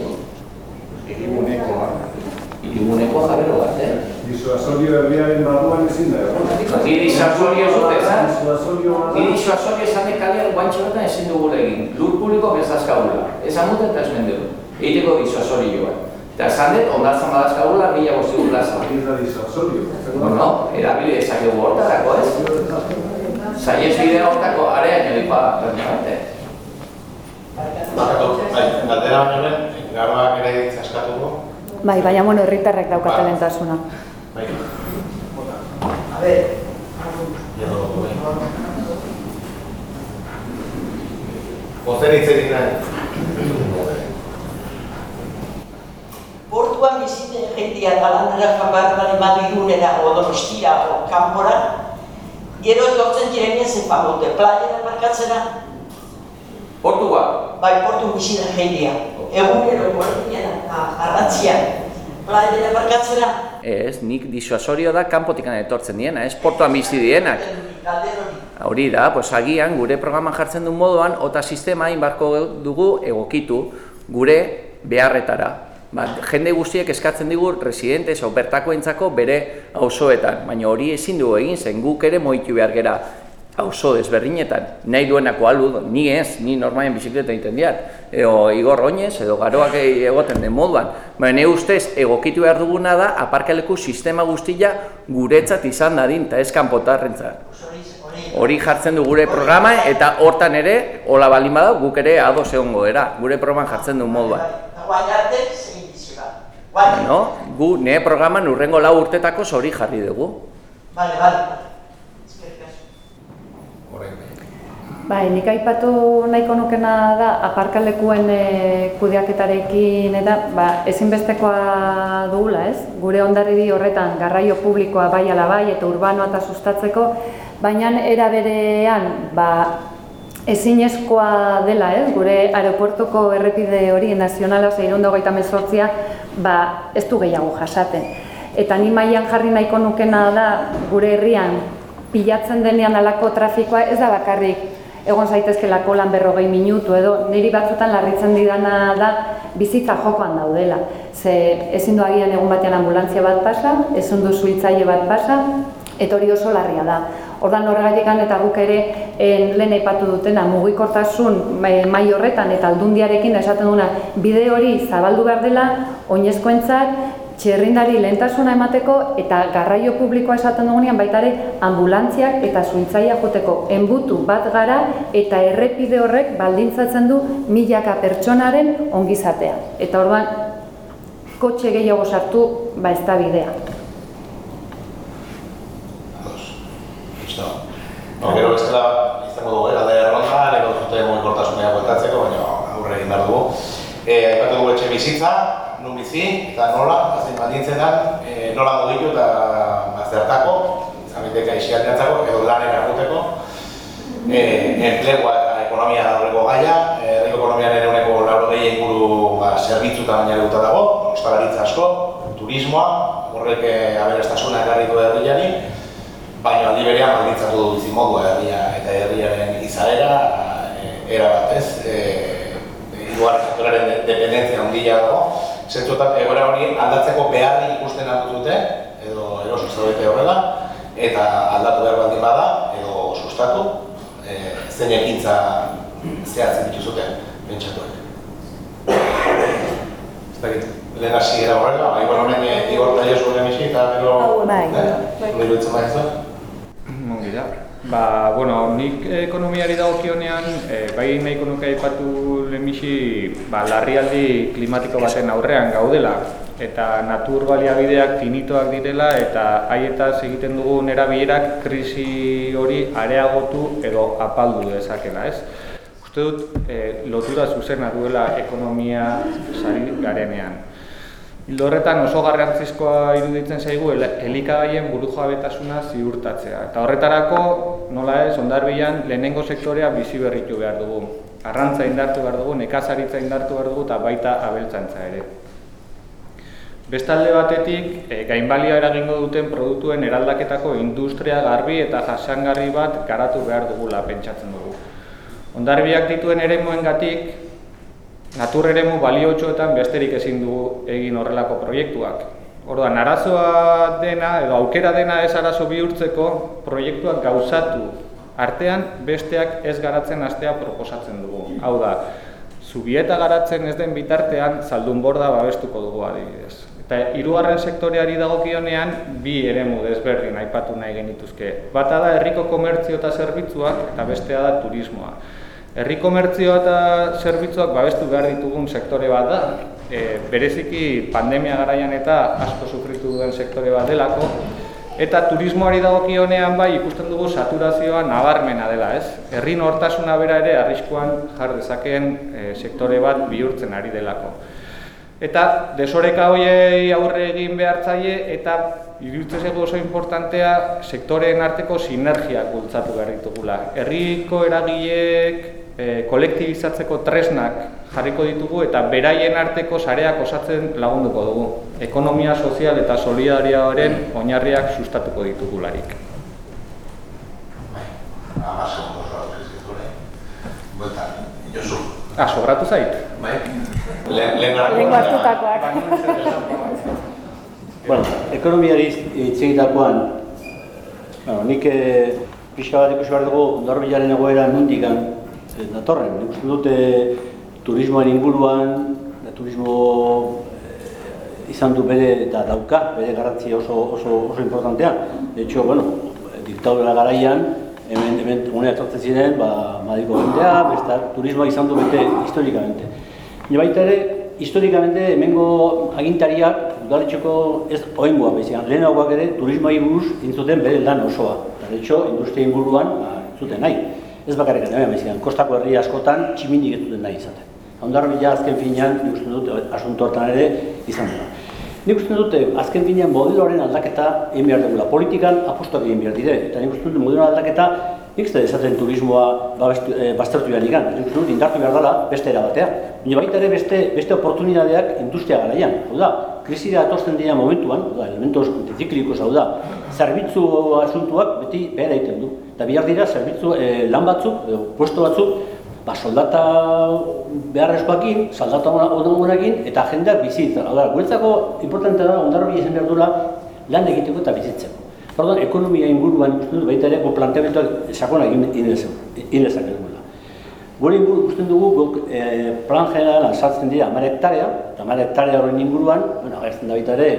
Iribunekoa. Iribunekoa jabero bat, eh? Disuasorio herriaren barruan ezin da, egon? Ni disuasorio zute esan, Disuasorio ni disuasorio esan de kalean guantxo batean ezin dugula egin. Lur publiko bezazkagula, esan mute eta esmen dugu. Egiteko disuasorioa. Eta esan dut, ondartzen badazkagula, mila bosti gulaza. Ez da disuasorio. Bueno, erabili dezakegu hortarako, ez? Zaiez bidea hortako area nioikoa da, perfectamente. Bakatu, bai, galdera baino lehen, garbak ere zaskatuko. Bai, baina bueno, herritarrek daukate lehentasuna. Bai. A hitz egin nahi. Portuan biziten jendia eta lanera joan bali Madridunera o Donostia o kanpora, gero etortzen direnien zepan dute, playera markatzera, Portua, bai portu biziten jendia, egunero egunean, arratzian, playera markatzera, ez, nik disuasorio da kanpotikan etortzen diena, ez portuan bizi dienak. Hori da, pues agian gure programan jartzen duen moduan, ota sistema hain barko dugu egokitu gure beharretara. Ba, jende guztiek eskatzen digu residentes o bertakoentzako bere auzoetan, baina hori ezin dugu egin zen guk ere moitu behar gera auzo desberdinetan. Nahi duenako alu, ni ez, ni normalen bizikleta egiten diat. Edo Igor Oinez, edo garoak egoten den moduan. Baina ne ustez, egokitu behar duguna da, aparkaleku sistema guztia guretzat izan dadin, eta ez kanpotarrentzat. Hori jartzen du gure programa eta hortan ere, hola baldin badau, guk ere ados egongo era, gure programan jartzen du moduan. Bueno, gu ne programan urrengo lau urtetako hori jarri dugu. Vale, vale. Eskerrik asko. Bai, nik aipatu nahiko nukena da aparkalekuen e, kudeaketarekin eta ba, ezinbestekoa dugula, ez? Gure ondarriri horretan garraio publikoa bai ala bai eta urbanoa eta sustatzeko, baina era berean ba, ezinezkoa dela, ez? Gure aeroportuko errepide hori nazionala 628a ba, ez du gehiago jasaten. Eta ni mailan jarri nahiko nukena da gure herrian pilatzen denean alako trafikoa ez da bakarrik egon zaitezkelako lan berrogei minutu edo niri batzutan larritzen didana da bizitza jokoan daudela. Ze ezin du agian egun batean ambulantzia bat pasa, ezin du suhiltzaile bat pasa, eta hori oso larria da. Ordan horregatik eta guk ere en, lehen aipatu dutena mugikortasun mai mai horretan eta aldundiarekin esaten duna bide hori zabaldu behar dela oinezkoentzat txerrindari lehentasuna emateko eta garraio publikoa esaten dugunean baita ere ambulantziak eta zuintzaia joteko enbutu bat gara eta errepide horrek baldintzatzen du milaka pertsonaren ongizatea. Eta orduan kotxe gehiago sartu ba ez da bidea. No, gero bestela izango dugu, era de erronda, ero zute mugikortasunea bueltatzeko, baina aurre egin behar dugu. Eh, aipatu dugu etxe bizitza, nun bizi, eta nola, azin baldintzetan, eh, nola mugitu eta ba, zertako, izan biteka isialdiatzako, edo lanera eguteko, eh, enplegua eta ekonomia da horreko gaia, herriko ekonomiaren eguneko lauro gehi inguru ba, zerbitzu eta baina eguta dago, ostalaritza asko, turismoa, horrek eh, aberastasuna ekarri du herriari, baina aldi berean baldintzatu du bizi modua herria eta herriaren izaera, eh, era batez, eh, hirugarren sektoraren de- dependentzia handia dago, zentzuetan egoera hori aldatzeko beharrik ikusten aldu dute, edo eroso zaudete horrela, eta aldatu behar baldin bada, edo sustatu, eh, zein ekintza zehatzen dituzuten, pentsatuak. Ez dakit, lehen hasi era horrela, bai, bueno, hemen eh, Igor Taiosu gure misi, eta gero... Bai. Eh? Gero itzen maizu? Ongi da. Ba, bueno, nik ekonomiari dagokionean, e, bai nahiko nuke aipatu lehenbixi, ba, larrialdi klimatiko baten aurrean gaudela eta natur baliabideak finitoak direla eta haietaz egiten dugun erabilerak krisi hori areagotu edo apaldu dezakela, ez? Uste dut e, lotura zuzena duela ekonomia sari garenean. Ildo horretan oso garrantzizkoa iruditzen zaigu el- elikagaien burujabetasuna ziurtatzea. Eta horretarako, nola ez, ondarbilan lehenengo sektorea bizi berritu behar dugu. Arrantza indartu behar dugu, nekazaritza indartu behar dugu eta baita abeltzantza ere. Bestalde batetik, e, gainbalia eragingo duten produktuen eraldaketako industria garbi eta jasangarri bat garatu behar dugula pentsatzen dugu. Ondarbiak dituen eremuengatik natur eremu baliotxoetan besterik ezin dugu egin horrelako proiektuak. Orduan, arazoa dena edo aukera dena ez arazo bihurtzeko proiektuak gauzatu artean besteak ez garatzen hastea proposatzen dugu. Hau da, zubieta garatzen ez den bitartean zaldunborda babestuko dugu adibidez. Eta hirugarren sektoreari dagokionean bi eremu desberdin aipatu nahi genituzke. Bata da herriko komertzio eta zerbitzuak eta bestea da turismoa. Herri komertzioa eta zerbitzuak babestu behar ditugun sektore bat da. E, bereziki pandemia garaian eta asko sufritu duen sektore bat delako. Eta turismoari dagokionean bai ikusten dugu saturazioa nabarmena dela, ez? Herri nortasuna bera ere arriskuan jar dezakeen e, sektore bat bihurtzen ari delako. Eta desoreka horiei aurre egin behar zaie eta iruditzen zaigu oso importantea sektoreen arteko sinergiak bultzatu behar ditugula. Herriko eragileek e, kolektibizatzeko tresnak jarriko ditugu eta beraien arteko sareak osatzen lagunduko dugu. Ekonomia sozial eta solidarioaren oinarriak sustatuko ditugularik. Ezkitzure. Bueltan, Josu. Ah, sobratu zait? Bai? Lehen hartutakoak. Bueno, ekonomiari hitz egitakoan, bueno, nik eh, pixka bat ikusi behar dugu ondarbilaren egoera nondikan eh, datorren. Nik uste dute turismoaren inguruan, da turismo eh, izan du bere eta dauka, bere garrantzia oso, oso, oso importantea. Hecho, bueno, diktadura garaian, hemen, hemen unea etortzen ziren, ba, Madriko jendea, besta, turismoa izan du bete historikamente. Baina baita ere, historikamente hemengo agintariak udaletxeko ez oingoa bezian, lehenagoak ere turismoari buruz intzuten bere lan osoa. Eta industria inguruan ba, zuten nahi. Ez bakarrik hemen bezian, kostako herri askotan tximinik ez zuten nahi izaten. Ondarbila azken finean, nik uste dut, asunto hortan ere izan dela. Nik uste dute, azken finean modeloaren aldaketa egin behar dugula. Politikan apostuak egin behar dire. Eta nik uste dut modeloaren aldaketa nik da esaten turismoa babestu, eh, baztertu behar ikan. Nik uste dut indartu behar dela beste era batea. Baina baita ere beste, beste oportunidadeak industria garaian. Hau da, krisira atortzen dira momentuan, da, elementos antiziklikos, hau da, zerbitzu asuntuak beti behar egiten du. Eta bihar dira, zerbitzu eh, lan batzuk, edo puesto batzuk, ba, soldata beharrezkoakin, soldata onagonekin, eta jendeak bizitzen. Hau da, guretzako importantea da, ondarrobi izan behar duela lan egiteko eta bizitzeko. Orduan, ekonomia inguruan baita ere, planteamentuak sakona egin dezakegula. Gure inguru ikusten dugu guk eh, plan generalan sartzen dira 10 hektarea, eta 10 hektarea horren inguruan, bueno, agertzen da baita ere,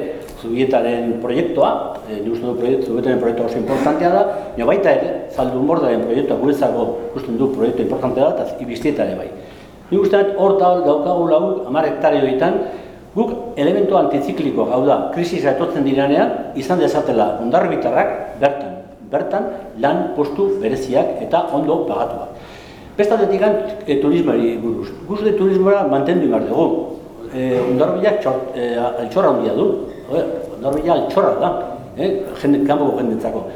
zubietaren proiektua, e, nik uste dut proiektu, zubietaren proiektua oso importantea da, baina baita ere, zaldun bordaren proiektua guretzako ikusten du proiektu importantea da, eta ibiztieta ere bai. Nik uste dut hor da, daukagu lau 10 hektare horietan, guk elementu antizikliko, hau da, krisisa etortzen diranean, izan dezatela ondarbitarrak bertan, bertan lan postu bereziak eta ondo pagatuak. Bestatetik e, turismari buruz. Guzti turismoa mantendu behar dugu. E, Ondarbilak txor, e, altxorra handia du. Ondarbila altxorra da, eh? jende, kanpoko jendetzako.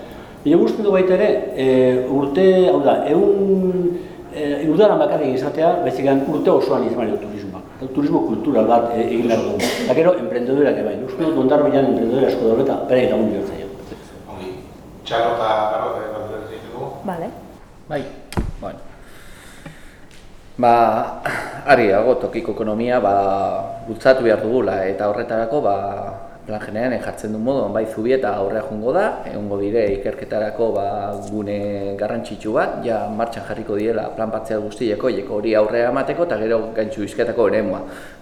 Baina guzti du baita ere, e, urte, hau da, egun e, urdaran bakarrik izatea, baizik urte osoan izan du turismoa. Turismo kultural bat e, egin behar dugu. Eta gero, emprendedorak bai. Guzti dut Ondarbilan emprendedora esko dago eta bere lagun bihurtzaio. Txalo eta ditugu. Vale. Bai. Ba, ari dago tokiko ekonomia ba, bultzatu behar dugula eta horretarako ba, plan generan jartzen du moduan bai zubieta aurrea jungo da, egongo dire ikerketarako ba, gune garrantzitsu bat, ja martxan jarriko diela plan batzea guztieko, jeko hori aurrea emateko eta gero gaintzu izketako ere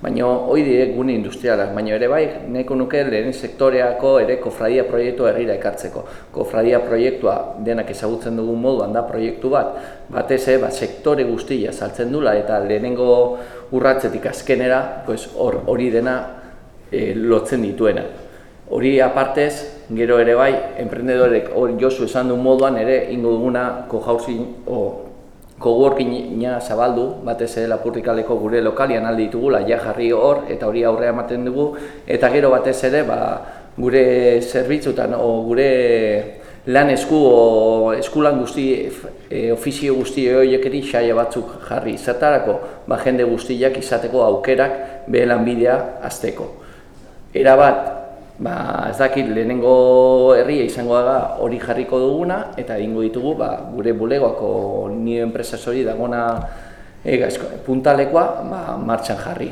Baina hori dire gune industrialak, baina ere bai neko nuke lehen sektoreako ere kofradia proiektua errira ekartzeko. Kofradia proiektua denak ezagutzen dugun moduan da proiektu bat, batez ba, sektore guztia saltzen dula eta lehenengo urratzetik azkenera, hori dena e, lotzen dituena. Hori apartez, gero ere bai, emprendedorek hori josu esan du moduan ere ingo duguna kojauzin o coworkinga zabaldu, batez ere lapurrikaleko gure lokalian alde ditugula, ja jarri hor, eta hori aurrea ematen dugu, eta gero batez ere, ba, gure zerbitzutan, o gure lan esku o eskulan guzti, e, ofizio guzti horiek eri xaia batzuk jarri izatarako, ba, jende guztiak izateko aukerak behe bidea azteko era bat, ba, ez dakit lehenengo herria izango da hori jarriko duguna eta egingo ditugu ba, gure bulegoako nire enpresa hori dagona e, puntalekoa ba, martxan jarri.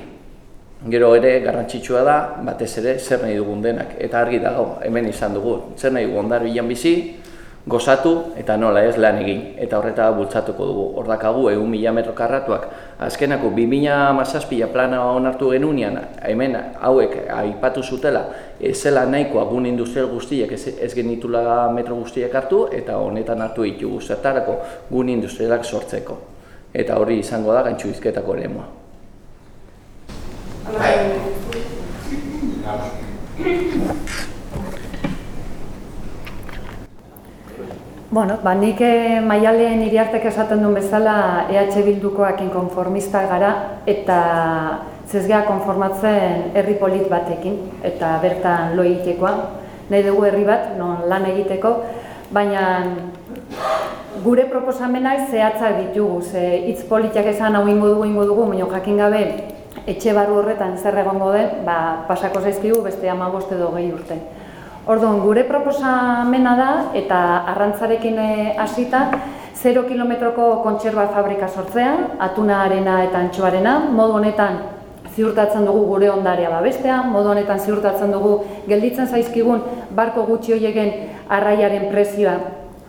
Gero ere garrantzitsua da, batez ere zer nahi dugun denak eta argi dago hemen izan dugu. Zer nahi dugu ondar bilan bizi, gozatu eta nola ez lan egin eta horreta bultzatuko dugu. Hordakagu egun mila metro karratuak azkenako 2000 mazazpila plana onartu genunean hemen hauek aipatu zutela ez zela nahikoa gun industrial guztiak ez, ez genitula metro guztiak hartu eta honetan hartu ditugu zertarako gun industrialak sortzeko. Eta hori izango da gaintxu izketako ere moa. Bueno, ba, nik eh, maialen iriartek esaten duen bezala EH Bildukoak inkonformista gara eta zezgea konformatzen herri polit batekin eta bertan lo egitekoa. Nahi dugu herri bat, non lan egiteko, baina gure proposamenak zehatzak ditugu, ze hitz politiak esan hau ingo dugu, ingo dugu, baina jakin gabe etxe barru horretan zer egongo den, ba, pasako zaizkigu beste ama edo gehi urte. Orduan, gure proposamena da eta arrantzarekin eh, hasita 0 kilometroko kontserba fabrika sortzea, atuna arena eta antxoarena, modu honetan ziurtatzen dugu gure ondarea babestea, modu honetan ziurtatzen dugu gelditzen zaizkigun barko gutxi hoiegen arraiaren prezioa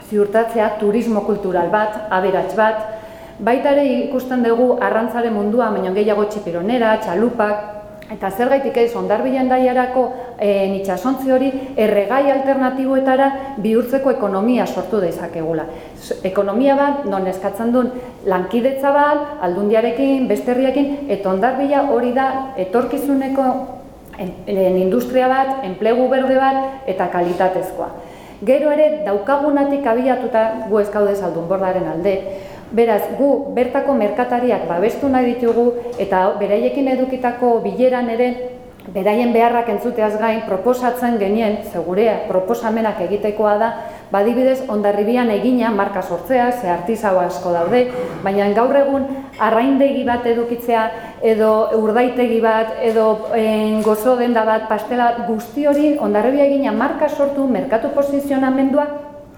ziurtatzea turismo kultural bat, aberats bat, baita ere ikusten dugu arrantzaren mundua, baina gehiago txipironera, txalupak, Eta zer gaitik ez, ondarbilen daiarako e, nitsasontzi hori erregai alternatiboetara bihurtzeko ekonomia sortu dezakegula. Ekonomia bat, non eskatzen duen lankidetza bat, aldundiarekin, besterriakin, eta ondarbila hori da etorkizuneko en, industria bat, enplegu berde bat eta kalitatezkoa. Gero ere, daukagunatik abiatuta gu ezkaude aldun bordaren alde, Beraz, gu bertako merkatariak babestu nahi ditugu eta beraiekin edukitako bileran ere beraien beharrak entzuteaz gain proposatzen genien, segurea, proposamenak egitekoa da, badibidez ondarribian egina marka sortzea, ze artizau asko daude, baina gaur egun arraindegi bat edukitzea edo urdaitegi bat edo en, gozo denda bat pastela guzti hori ondarribia egina marka sortu merkatu posizionamendua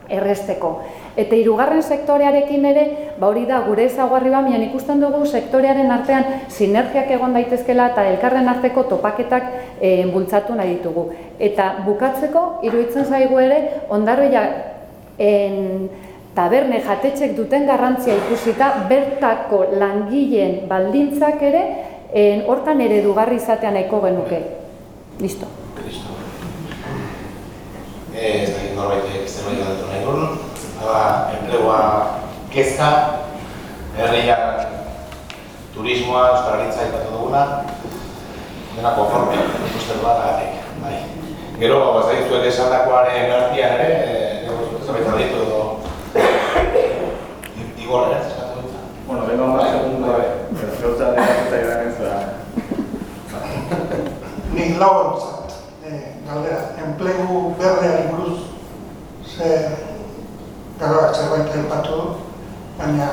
erresteko. Eta hirugarren sektorearekin ere, ba hori da gure ezaugarri bamian ikusten dugu sektorearen artean sinergiak egon daitezkela eta elkarren arteko topaketak e, bultzatu nahi ditugu. Eta bukatzeko, iruditzen zaigu ere, ondarroia en, taberne jatetxek duten garrantzia ikusita, bertako langileen baldintzak ere, en, hortan eredugarri izatea nahiko genuke. Listo. Listo. Eh, ez dakit norbait zerbait galdetu nahi duen. Hala, enplegua kezka, herrian turismoa, euskararitza ipatu duguna, dena konforme, ikusten da gatik. Bai. Gero, ez dakit zuek esandakoaren artean ere, eh, gero zerbait aditu edo Igor, ere, eskatu dut. Bueno, tengo más segundo, gauza de gauza iraken zera. Nik lau gauzat, eh, galdera, enplegu berdeari buruz ze gero zerbait aipatu du, baina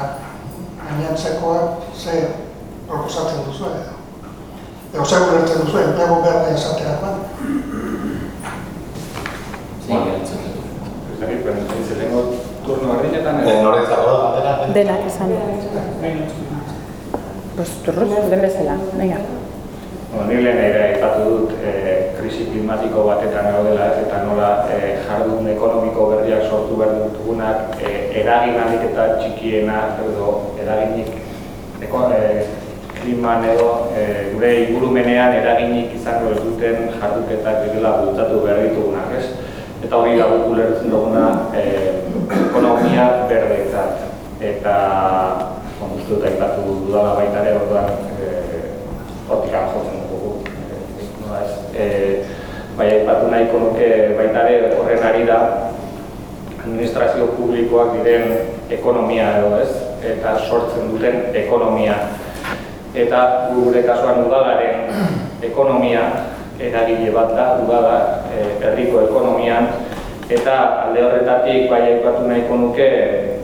gainantzekoak ze proposatzen duzu edo. Edo zer ulertzen duzu enplegu berde esaterakoan. Ez dakit, pero ez lehenko turno Eh, noretzako da? Denak esan. Pues turruz, den bezala, venga. Bueno, lehen ere aipatu dut eh, krisi klimatiko batetan gaudela ez eta nola eh, jardun ekonomiko berriak sortu behar dutugunak eh, eragin ahalik eta txikiena edo eraginik eko, eh, kliman edo eh, gure ingurumenean eraginik izango ez duten jarduketak direla bultzatu behar ditugunak, ez? Eta hori da guk ulertzen duguna eh, ekonomia berdeetzat. Eta, bon, uste aipatu dudala baita ere, orduan, hortikan jotzen dugu. Eh, bai, aipatu nahiko nuke baita ere horren ari da administrazio publikoak diren ekonomia edo ez, eta sortzen duten ekonomia. Eta gure kasuan udalaren ekonomia eragile bat da, udala eh, herriko ekonomian, eta alde horretatik bai aipatu nahiko nuke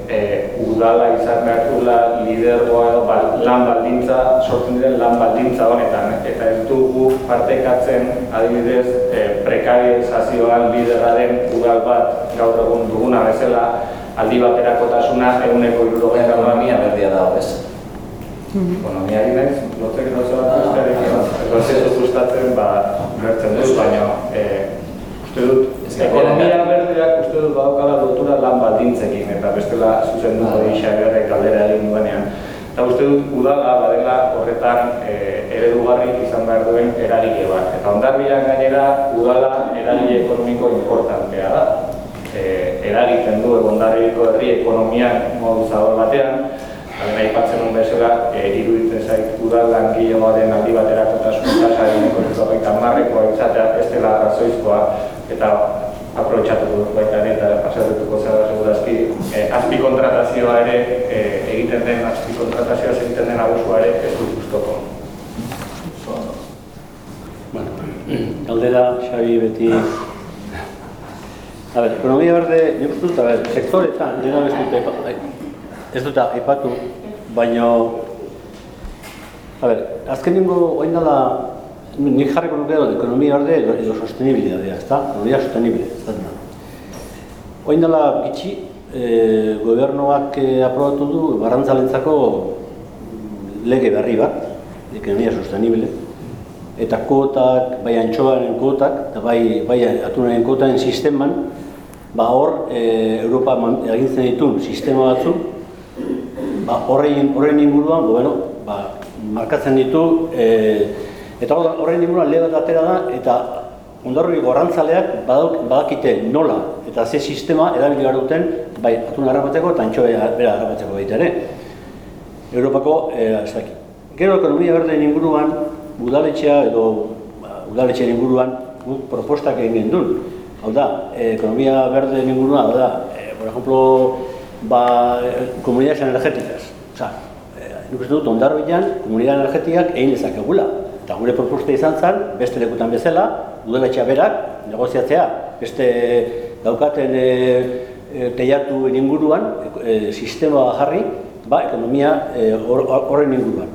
e, udala izan behar duela lidergoa edo bal, lan baldintza, sortzen diren lan baldintza honetan. Eta ez dugu partekatzen adibidez e, prekarizazioan lideraren udal bat gaur egun duguna bezala aldi baterakotasuna eguneko irurogei Ekonomia berdia da, ez? Ekonomiari naiz, lotzek gauza bat bestearekin, prozesu gustatzen ba, gertzen dut, baina e, uste dut, ekonomia berdeak uste dut badaukala lotura lan baldintzekin, eta bestela zuzen dugu gisa berrek galdera egin duenean. Eta uste dut udala badela horretan e, eredugarri izan behar duen eragile bat. Eta ondarbilan gainera udala eragile ekonomiko importantea da. E, eragiten du ondarriko herri ekonomian modu zabal batean, Halen aipatzen duen bezala, e, iruditzen zait udal langilegoaren aldi baterako eta tasa eguneko zuzabaita marrekoa izatea ez dela razoizkoa eta aprobetsatu dut baita ere eta pasatutuko zara segurazki e, azpi kontratazioa ere e, egiten den, azpi kontratazioa egiten den abusua ere ez dut guztoko. Galdera, Xabi, beti... A ber, ekonomia berde, nik dut, a ber, sektoretan, dena ez dut, ez dut aipatu, baina... A ber, azken ningo, dala, nik jarriko nuke ekonomia berde edo, edo sostenibilitatea, ezta? Ekonomia sostenible, ez da. Oin e, gobernuak e, aprobatu du, barrantzalentzako lege berri bat, ekonomia sostenible, eta kuotak, bai antxoaren kuotak, eta bai, bai atunaren kuotaren sisteman, ba hor e, Europa agintzen ditun sistema batzu, ba horrein, horren inguruan, bueno, ba, markatzen ditu, e, eta hor- horren inguruan lege bat atera da, eta ondarri gorrantzaleak badauk, badakite nola, eta ze sistema erabili behar duten, bai atun harrapatzeko eta antxoa bera harrapatzeko baita ere. Europako, e, ez. Gero ekonomia berdeen inguruan, udaletxea edo ba, udaletxearen inguruan guk propostak egin gendun. Hau da, eh, ekonomia berdeen inguruan, hau da, eh, por ejemplo, ba, comunidades energéticas. Osa, eh, nik uste dut ondarbilan komunidade energetikak egin dezakegula. Eta gure proposta izan zen, beste lekutan bezala, udaletxea berak, negoziatzea, beste daukaten e, e, teiatu inguruan, e, sistema jarri, ba, ekonomia hor- horren inguruan.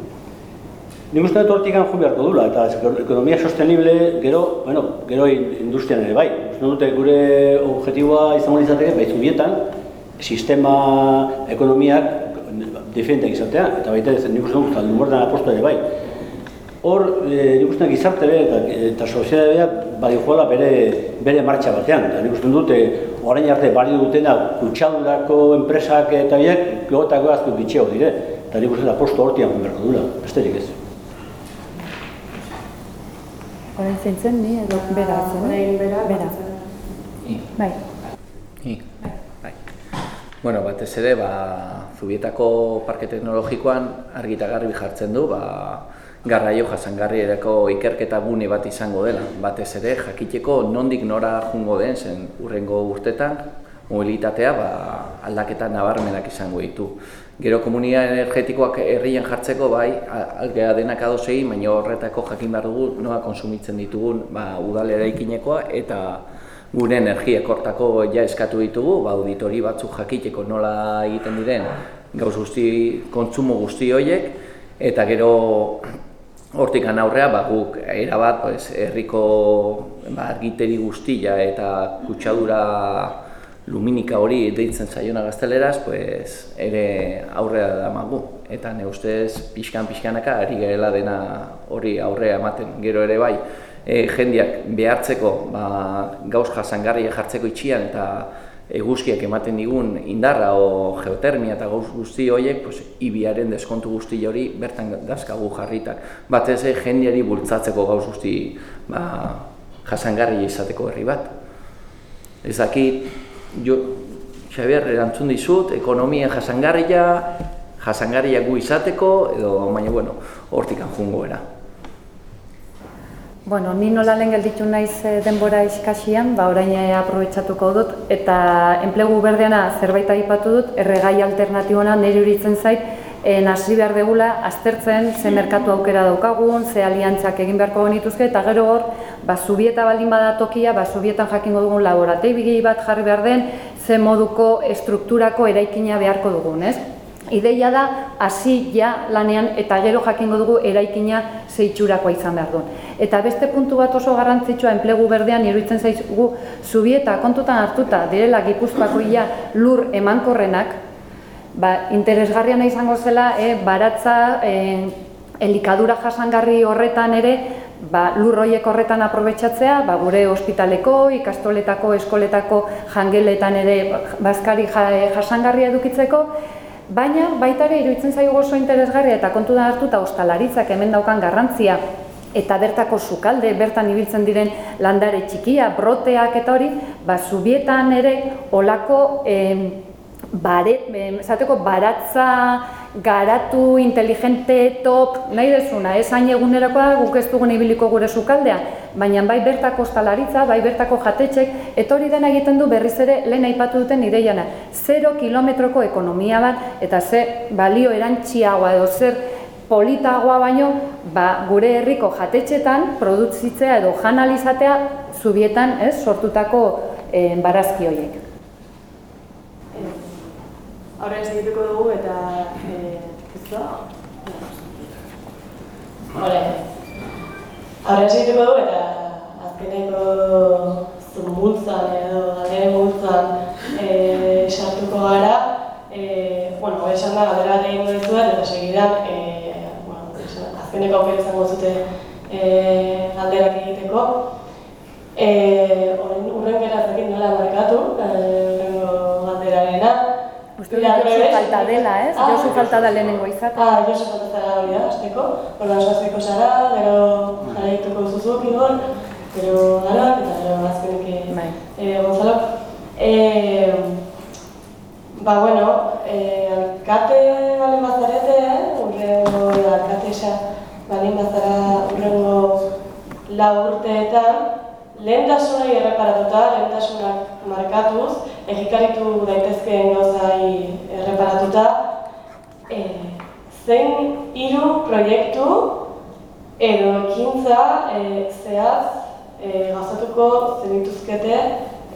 Nik uste dut hortik jo beharko dula, eta ekonomia sostenible gero, bueno, gero in- industrian ere bai. Uste dute gure objektiboa izango litzateke, bai zubietan, sistema ekonomiak defendak izatea, eta baita ez nik uste dut mordan apostu ere bai. Hor, e, nik uste dut gizarte be, eta, eta sozialidadea bai joala bere, bere martxa batean. Eta nik uste dut, e, orain arte bali dutena kutsadurako enpresak eta biak, gogotako azku bitxeo dire. Eta nik uste dut apostu hortian beharko dula, besterik ez. Orain zintzen ni edo bera zen, eh? Orain bera, bera. Bai. I, bai. Bueno, batez ere, ba, Zubietako Parke Teknologikoan argi eta garbi jartzen du, ba, garraio jasangarrierako ikerketa gune bat izango dela. Batez ere, jakiteko nondik nora jungo den zen urrengo urtetan, mobilitatea ba, aldaketa nabarmenak izango ditu. Gero komunia energetikoak herrian jartzeko bai, algea denak ados egin, baina horretako jakin behar dugu noa konsumitzen ditugun ba, udal eraikinekoa eta gure energia kortako ja eskatu ditugu, ba, auditori batzuk jakiteko nola egiten diren gauz guzti, kontsumo guzti horiek, eta gero hortik aurrea ba, guk erabat pues, herriko ba, argiteri guztia eta kutsadura luminika hori deitzen zaiona gazteleraz, pues, ere aurrea damagu. Eta ne ustez pixkan-pixkanaka ari garela dena hori aurrea ematen. Gero ere bai, e, jendiak behartzeko ba, gauz jasangarria jartzeko itxian eta eguzkiak ematen digun indarra o geotermia eta gauz guzti horiek, pues, ibiaren deskontu guzti hori bertan dazkagu jarritak. Batez ere jendiari bultzatzeko gauz guzti ba, jasangarria izateko herri bat. Ez dakit, jo, Xabier, erantzun dizut, ekonomia jasangarria, jasangarria gu izateko, edo, baina, bueno, hortikan jungo era. Bueno, ni nola lehen gelditu naiz eh, denbora iskasian, ba orain eh, aprobetxatuko dut, eta enplegu berdeana zerbait aipatu dut, erregai alternatibona nire uritzen zait, eh, hasi behar degula aztertzen ze merkatu aukera daukagun, ze aliantzak egin beharko genituzke, eta gero hor, ba, zubieta baldin bada tokia, ba, zubietan jakingo dugun laborategi bat jarri behar den, ze moduko estrukturako eraikina beharko dugun, ez? Ideia da hasi ja lanean eta gero jakingo dugu eraikina zeitxurakoa izan behar duen. Eta beste puntu bat oso garrantzitsua enplegu berdean iruditzen zaigu zubieta kontutan hartuta direla Gipuzkoako ia lur emankorrenak, ba, interesgarriana izango zela e, baratza e, elikadura jasangarri horretan ere ba, lur horiek horretan aprobetxatzea, ba, gure ospitaleko, ikastoletako, eskoletako jangeletan ere bazkari ja, jasangarria edukitzeko, Baina baita ere iruditzen zaigu oso interesgarria eta kontutan hartuta ostalaritzak hemen daukan garrantzia. Eta bertako sukalde, bertan ibiltzen diren landare txikia, broteak eta hori, ba, zubietan ere olako em, bare, em, esateko baratza garatu, inteligente, top, nahi dezuna, ez hain egunerakoa guk ez dugun ibiliko gure sukaldea, baina bai bertako ostalaritza, bai bertako jatetxek, eta hori dena egiten du berriz ere lehen aipatu duten ideiana. Zero kilometroko ekonomia bat, eta ze balio erantziagoa edo zer politagoa baino, ba, gure herriko jatetxetan produzitzea edo janalizatea zubietan ez, sortutako eh, barazki horiek. Aurrera segituko dugu eta eh, ez da? Vale. Aurrera segituko dugu eta azkeneko zumultzan edo galderen multzan eh, sartuko gara. Eh, bueno, esan da galdera bat egingo dizuet eta segidan eh, bueno, azkeneko aukera izango zute eh, galderak egiteko. Eh, orain urren gera ez dakit nola markatu, eh, galderarena. Uste dut Josu falta dela, ez? Ah, Josu falta da lehenengo izatea. Ah, Josu falta zara hori da, azteko. Orduan soziko zara, gero jarraituko zuzuk igor, gero garak, eta gero azkenik bai. eh, Gonzalo. Eh, ba, bueno, eh, alkate balen bazarete, eh? urrengo alkatesa balen bazara urrengo lau urteetan, lehentasunai erreparatuta, lehentasunak markatuz, egikaritu daitezkeen gauzai erreparatuta, e, zein hiru proiektu edo ekintza e, zehaz e, gauzatuko zenituzkete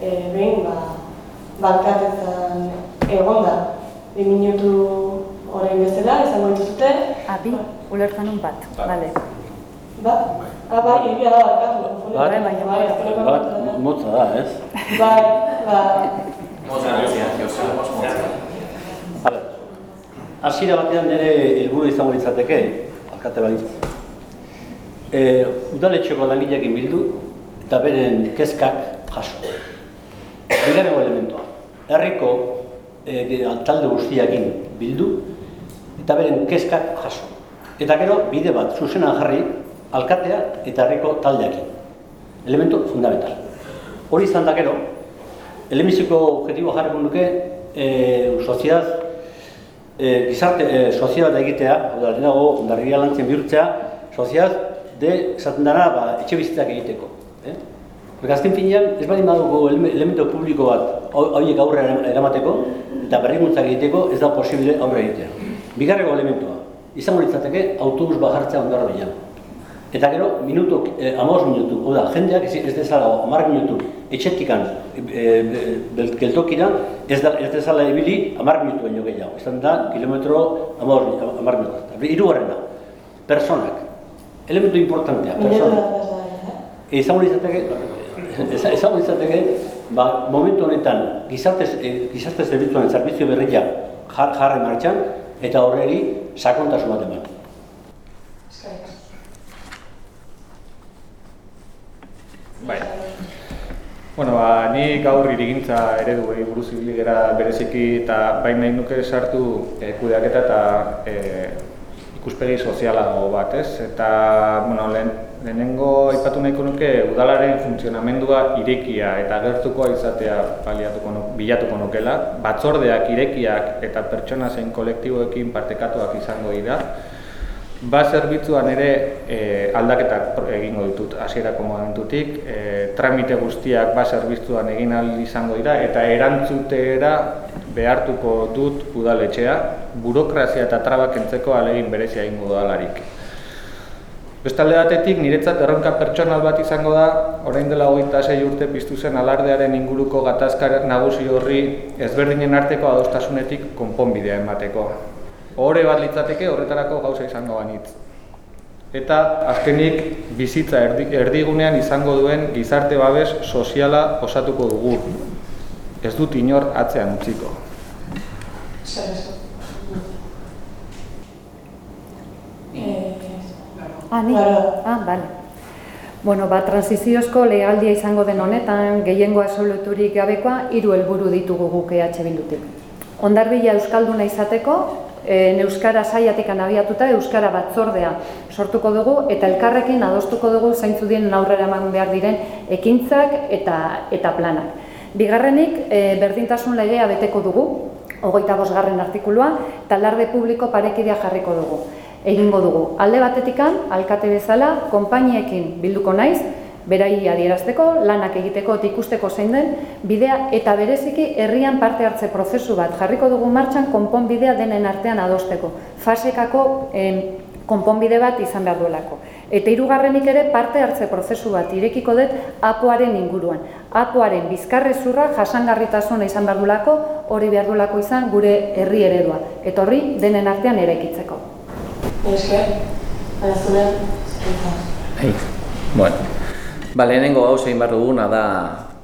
e, behin ba, balkatetan egonda. Bi minutu orain bezala izango dituzute. Abi. Ulertzen un bat, bale. Bat? Ah, bai, egia da, barkatu. Bat, Bai, bai, azkeneko bat motza da, ez? Bai, bai. A ber, hasiera batean nire helburu izango litzateke, alkate balitz. E, udaletxeko langileekin bildu eta beren kezkak jaso. Bigarrengo elementoa. Herriko e, talde guztiakin bildu eta beren kezkak jaso. Eta gero bide bat zuzenan jarri alkatea eta herriko taldeakin. Elemento fundamental. Hori izan da gero, Elemiziko objetibo jarriko nuke e, soziaz, e, gizarte, e, soziaz da egitea, hau da, lehenago, ondarria lantzen bihurtzea, soziaz, de, esaten dara, ba, etxe bizitzak egiteko. Eh? Azken finean, ez bali badugu eleme- elemento publiko bat ho- horiek aurrera eramateko, eta berrikuntzak egiteko ez da posible aurre egitea. Bigarrego elementua, izango litzateke autobus bat jartzea ondarroia. Eta gero, minutu, eh, amabos minutu, hau da, jendeak ez, ez dezala, amar minutu, etxetikan, e, e, geltokira, ez, da, ez dezala ibili amar minutu baino gehiago. Izan da, kilometro amabos, amar minutu. Eta Hirugarrena, personak. Elementu importantea, personak. Izango litzateke, ez- ba, momentu honetan, gizarte, eh, gizarte zerbitzuaren zerbizio berria jar, jarri martxan, eta horreri sakontasun bat eman. Bai. Bueno, ba, ni gaur irigintza eredu buruz ibili gara bereziki eta bai nahi nuke sartu e, kudeaketa eta e, ikuspegi sozialago bat, ez? Eta, bueno, lehen, lehenengo aipatu nahiko nuke udalaren funtzionamendua irekia eta gertukoa izatea baliatuko nu, bilatuko nukela. Batzordeak irekiak eta pertsona zein kolektiboekin partekatuak izango dira. Ba zerbitzuan ere e, aldaketak egingo ditut hasierako momentutik, e, tramite guztiak ba zerbitzuan egin ahal izango dira eta erantzutera behartuko dut udaletxea, burokrazia eta trabak kentzeko alegin berezia egingo dalarik. Bestalde batetik, niretzat erronka pertsonal bat izango da, orain dela hogeita sei urte piztu zen alardearen inguruko gatazka nagusi horri ezberdinen arteko adostasunetik konponbidea emateko. Ohore bat litzateke horretarako gauza izango banitz. Eta azkenik bizitza erdi, erdigunean izango duen gizarte babes soziala osatuko dugu. Ez dut inor atzean utziko. Ah, ni? Ah, bale. Bueno, ba, transiziozko legaldia izango den honetan, gehiengo absoluturik gabekoa, hiru helburu ditugu guk EH Bildutik. Ondarbila Euskalduna izateko, Euskara saiatik abiatuta Euskara batzordea sortuko dugu eta elkarrekin adostuko dugu zeintzu dien aurrera eman behar diren ekintzak eta, eta planak. Bigarrenik, e, berdintasun legea beteko dugu, hogeita bosgarren artikulua, eta larde publiko parekidea jarriko dugu egingo dugu. Alde batetikan, alkate bezala, konpainiekin bilduko naiz, berai adierazteko, lanak egiteko eta ikusteko zein den, bidea eta bereziki herrian parte hartze prozesu bat jarriko dugu martxan konponbidea denen artean adosteko. Fasekako em, konponbide bat izan behar duelako. Eta hirugarrenik ere parte hartze prozesu bat irekiko dut apoaren inguruan. Apoaren bizkarrezurra jasangarritasuna izan behar duelako, hori behar duelako izan gure herri eredua. Eta horri denen artean eraikitzeko. Esker, arazunen, Bai. Bueno. Ba, lehenengo gauza egin behar duguna da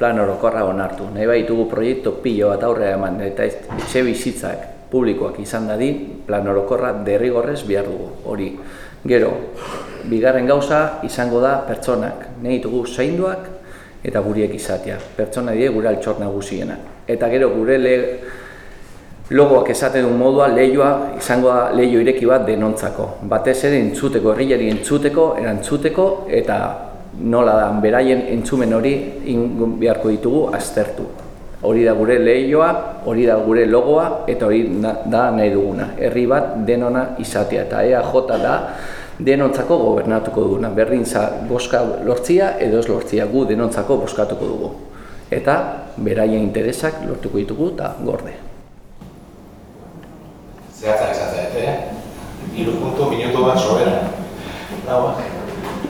plan orokorra onartu. Nahi baitugu proiektu pilo bat aurrera eman eta etxe bizitzak publikoak izan dadin, plan orokorra derrigorrez behar dugu. Hori. Gero, bigarren gauza izango da pertsonak. Nahi ditugu zainduak eta guriek izatea. Pertsona die gure altxor nagusiena. Eta gero gure le, logoak esaten duen modua leioa izango da leio ireki bat denontzako. Batez ere entzuteko, herriari entzuteko, erantzuteko eta nola da beraien entzumen hori ingun beharko ditugu aztertu. Hori da gure leioa, hori da gure logoa eta hori da nahi duguna. Herri bat denona izatea eta EAJ da denontzako gobernatuko duguna. Berdin za boska lortzia edo ez lortzia gu denontzako boskatuko dugu. Eta beraien interesak lortuko ditugu eta gorde. zehatzak zaite, eh? Iru puntu minutu bat sobera. Dagoa.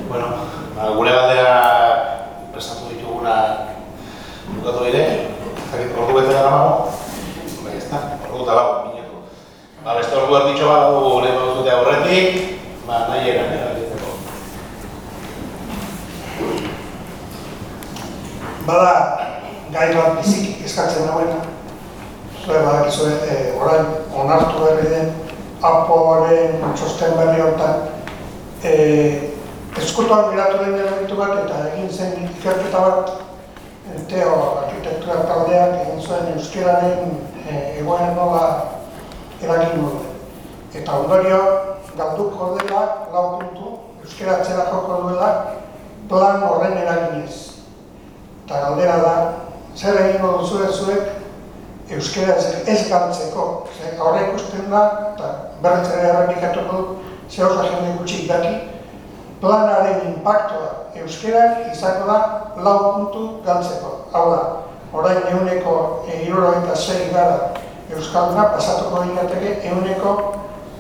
Bueno, Ba, gure galdera prestatu dituguna bukatu dire, zakit ordu bete gara mago, bai ez da, ordu eta lagu, minutu. Ba, beste ordu bat bat dugu lehen aurretik, ba, nahi eran, eh, erabiltzeko. Bada, gai bat biziki eskatzen dagoena, zure badakizue, e, eh, orain, onartu berri den, apoaren txosten berri honetan, e, eh, eskutuan geratu den elementu bat eta egin zen ikerketa bat e, Teo arkitektura taldeak egin zuen euskararen e, egoera nola eragin. Eta ondorio, galduko dela, lau puntu, euskara atzera joko duela, plan horren eraginez. Eta galdera da, zer egingo duzu zuek euskara ez galtzeko. Ze horre ikusten da, eta berriz ere errepikatuko dut, ze oso jende gutxik daki, planaren impactoa euskarak izango da lau puntu galtzeko. Hau da, orain euneko irurogeita zei gara euskalduna pasatuko dinateke euneko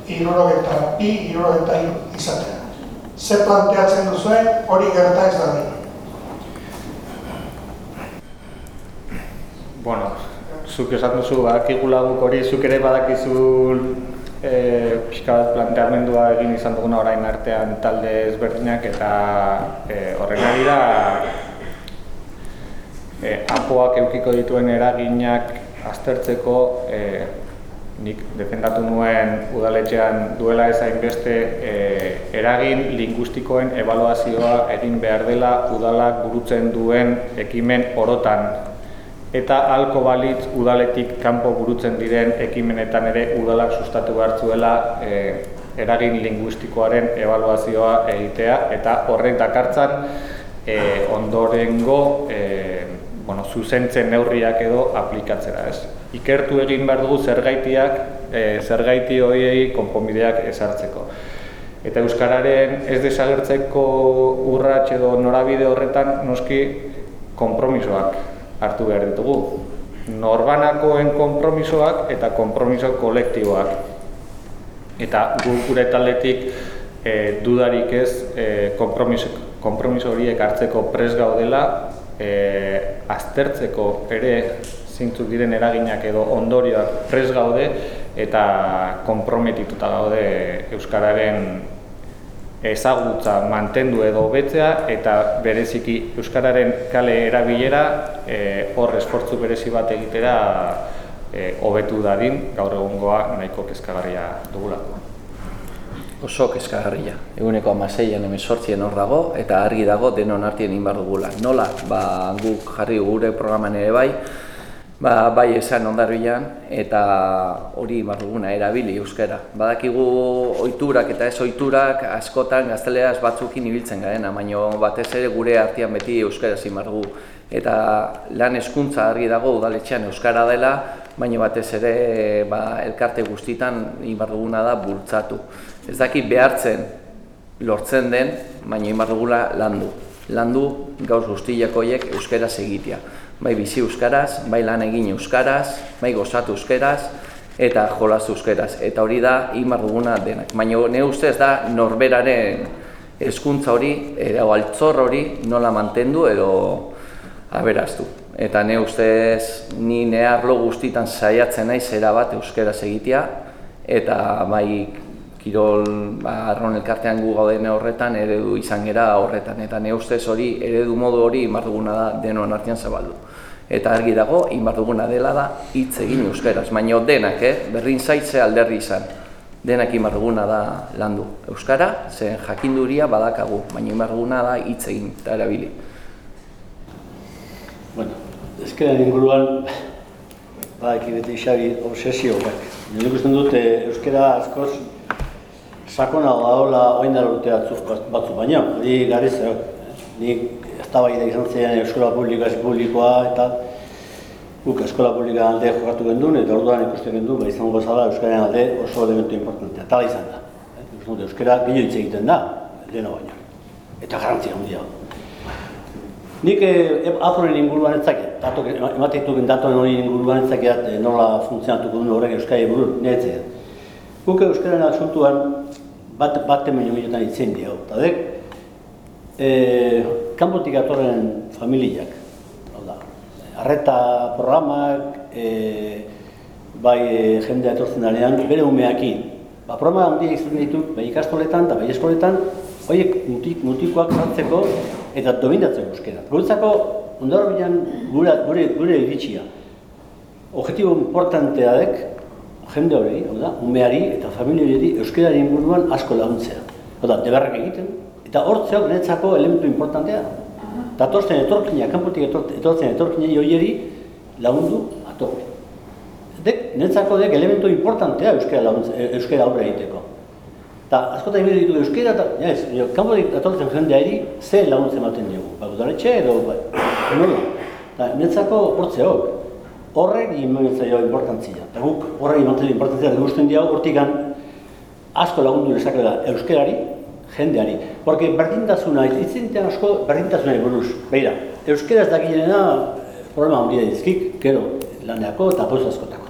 irurogeita bi, irurogeita iru izatea. Ze planteatzen duzuen hori gerta ez da dira. Bueno, zuk esan duzu, bakigula guk hori, zuk ere badakizu e, pixka bat planteamendua egin izan duguna orain artean talde ezberdinak eta e, horren ari da e, apoak eukiko dituen eraginak aztertzeko e, nik defendatu nuen udaletxean duela ezain beste e, eragin lingustikoen evaluazioa egin behar dela udalak burutzen duen ekimen orotan eta halko balitz udaletik kanpo burutzen diren ekimenetan ere udalak sustatu behar zuela e, eragin linguistikoaren evaluazioa egitea eta horrek dakartzan e, ondorengo e, bueno, zuzentzen neurriak edo aplikatzera ez. Ikertu egin behar dugu zergaitiak, e, zergaiti horiei konponbideak ezartzeko. Eta Euskararen ez desagertzeko urrats edo norabide horretan noski konpromisoak hartu behar ditugu. Norbanakoen konpromisoak eta konpromiso kolektiboak. Eta gu gure taldetik e, dudarik ez e, konpromiso, konpromiso horiek hartzeko pres gaudela, e, aztertzeko ere zintzuk diren eraginak edo ondorioak pres gaude eta konprometituta gaude Euskararen ezagutza mantendu edo hobetzea eta bereziki euskararen kale erabilera e, hor esfortzu berezi bat egitera e, hobetu dadin gaur egungoa nahiko kezkagarria dugulako. Oso kezkagarria. Eguneko amaseian emesortzien hor dago eta argi dago denon artien inbar dugula. Nola, ba, guk jarri gure programan ere bai, ba, bai esan ondarbilan eta hori marruguna erabili euskara. Badakigu ohiturak eta ez ohiturak askotan gazteleraz batzukin ibiltzen garena, baina batez ere gure artean beti euskara zimargu. Eta lan hezkuntza argi dago udaletxean euskara dela, baina batez ere ba, elkarte guztitan imarruguna da bultzatu. Ez daki behartzen lortzen den, baina imarrugula landu. Landu gauz guztiakoiek euskara segitea bai bizi euskaraz, bai lan egin euskaraz, bai gozatu euskaraz eta jolaz euskaraz. Eta hori da imar duguna denak. Baina ne ustez da norberaren hezkuntza hori edo altzor hori nola mantendu edo aberaztu. Eta ne ustez ni ne arlo guztitan saiatzen naiz era bat euskaraz egitea eta bai kirol ba, arron elkartean gu gauden horretan eredu izan gera horretan. Eta ne ustez hori eredu modu hori imar duguna da denoan artean zabaldu eta argi dago inbar duguna dela da hitz egin euskaraz, baina denak, eh? berdin zaitze alderri izan. Denak inbar duguna da landu euskara, zen jakinduria badakagu, baina inbar duguna da hitz egin eta erabili. Bueno, ezkera inguruan, badaki beti xabi obsesio bat. Nire ikusten dute euskara askoz sakona daola oindar urte batzuk baina, hori garez, nik eztabaida izan zen eskola publikoa ez publikoa eta guk eskola publikoa alde jokatu gendun eta orduan ikusten gendun ba izango zala euskaren alde oso elementu importantea. Tala izan da. Eh? Euskara gehiago hitz egiten da, dena baina. Eta garantzia handia. Nik eh, aproren inguruan ez zakit, datok, ematetu ben datoen hori inguruan ez zakit eh, nola funtzionatuko duen horrek euskari burur, nire Guk euskaren asuntuan bat, bat temen joan itzen dio. Eta dek, eh, kanpotik atorren familiak. Arreta programak, e, bai e, jende atortzen danean, bere umeakin. Ba, programa handia izan ditut, bai ikastoletan eta bai eskoletan, horiek mutik, mutikoak hartzeko eta dominatzen euskera. Guretzako ondarbilan gure, gure, gure iritsia. Objektibo importantea dek, jende hori, hau da, umeari eta familiari euskarari inguruan asko laguntzea. Hau da, debarrak egiten, eta hortzeak niretzako elementu importantea. Eta etortzen etorkina, kanpotik etortzen etortzen etorkina joieri lagundu atorri. Dek, niretzako dek elementu importantea euskara laguntza, euskara aurre egiteko. Eta askotan ibili ditu euskara eta, ja ez, jo, kanpotik etortzen jendeari ze laguntza ematen dugu. Bakudaretxe edo, bai, nola. Eta niretzako hortzeok, horrek imenetza jo importantzia. Eta guk horrek imenetza importantzia gusten diau, hortikan asko lagundu lezakela euskarari, jendeari. Porque berdintasuna, itzintean asko berdintasunari buruz. Beira, euskaraz dakilena problema handia dizkik, gero laneako eta poz askotako.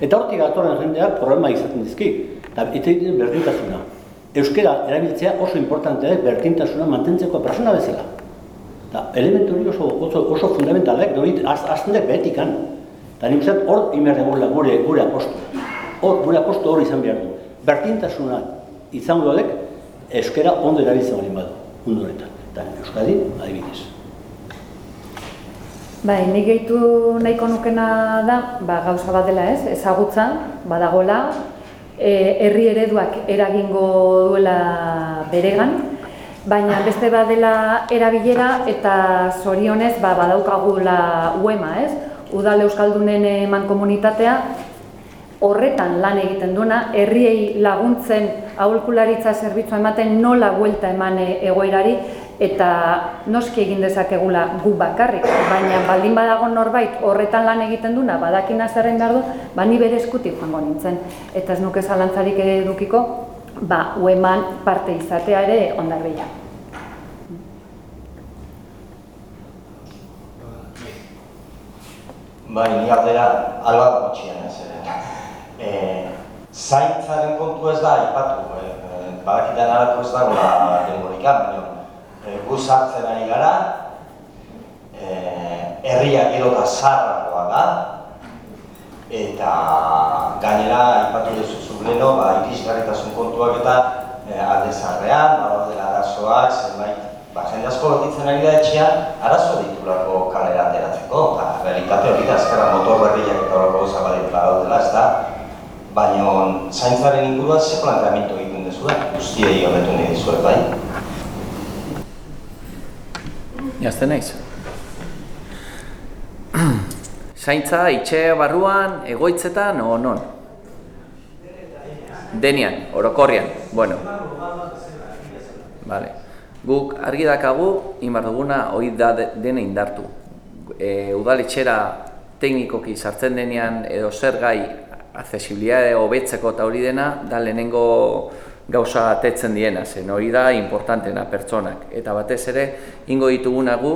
Eta hortik atorren jendeak problema izaten dizkik. Eta itzeiten berdintasuna. Euskara erabiltzea oso importantea berdintasuna mantentzeko persona bezala. Eta elementu hori oso, oso, oso fundamentalek, dori azten dek behetikan. Eta nik uste hor imer egurla gure, gure apostu. Hor, gure apostu hor izan behar du. Berdintasuna izan dudek, euskara ondo erabiltzen bali badu, mundu honetan. Eta Euskadi, adibidez. Bai, nik gehitu nahiko nukena da, ba, gauza bat dela ez, ezagutza, badagola, e, herri ereduak eragingo duela beregan, baina beste bat dela erabilera eta zorionez ba, badaukagula uema ez, Udal Euskaldunen eman komunitatea horretan lan egiten duena, herriei laguntzen aholkularitza zerbitzua ematen nola buelta eman egoerari, eta noski egin dezakegula gu bakarrik, baina baldin badago norbait horretan lan egiten duna, badakina zerren behar du, ba ni bere eskutik joango nintzen. Eta ez nuke zalantzarik edukiko, ba ueman parte izatea ere ondarbeia. Bai, ni aldera alba gutxian ez ere. E, zaintzaren kontu ez da, ipatu, e, e, badakitan arako ez dago da denborikan, baina e, gu sartzen ari gara, e, herria gero eta zarrakoa da, eta gainera, ipatu duzu zubleno, ba, irisgarritasun kontuak eta e, alde zarrean, badaudela arazoak, zenbait, ba, jende asko lotitzen ari da etxean, arazo ditulako kalera ateratzeko, eta realitate hori da, azkara motor berriak eta horako gauza badaudela, ez da, baina zaintzaren inguruan ze planteamentu egiten dezu da, guztiei honetu nahi dizuet, bai? Jazte naiz. Zaintza itxe barruan, egoitzetan, o non? Denian, orokorrian, bueno. Vale. Guk argi dakagu, inbar duguna, hori da dena indartu. E, udaletxera teknikoki sartzen denean edo zer gai accesibilidade hobetzeko eta hori dena, da lehenengo gauza atetzen diena, zen hori da importantena pertsonak. Eta batez ere, ingo dituguna gu,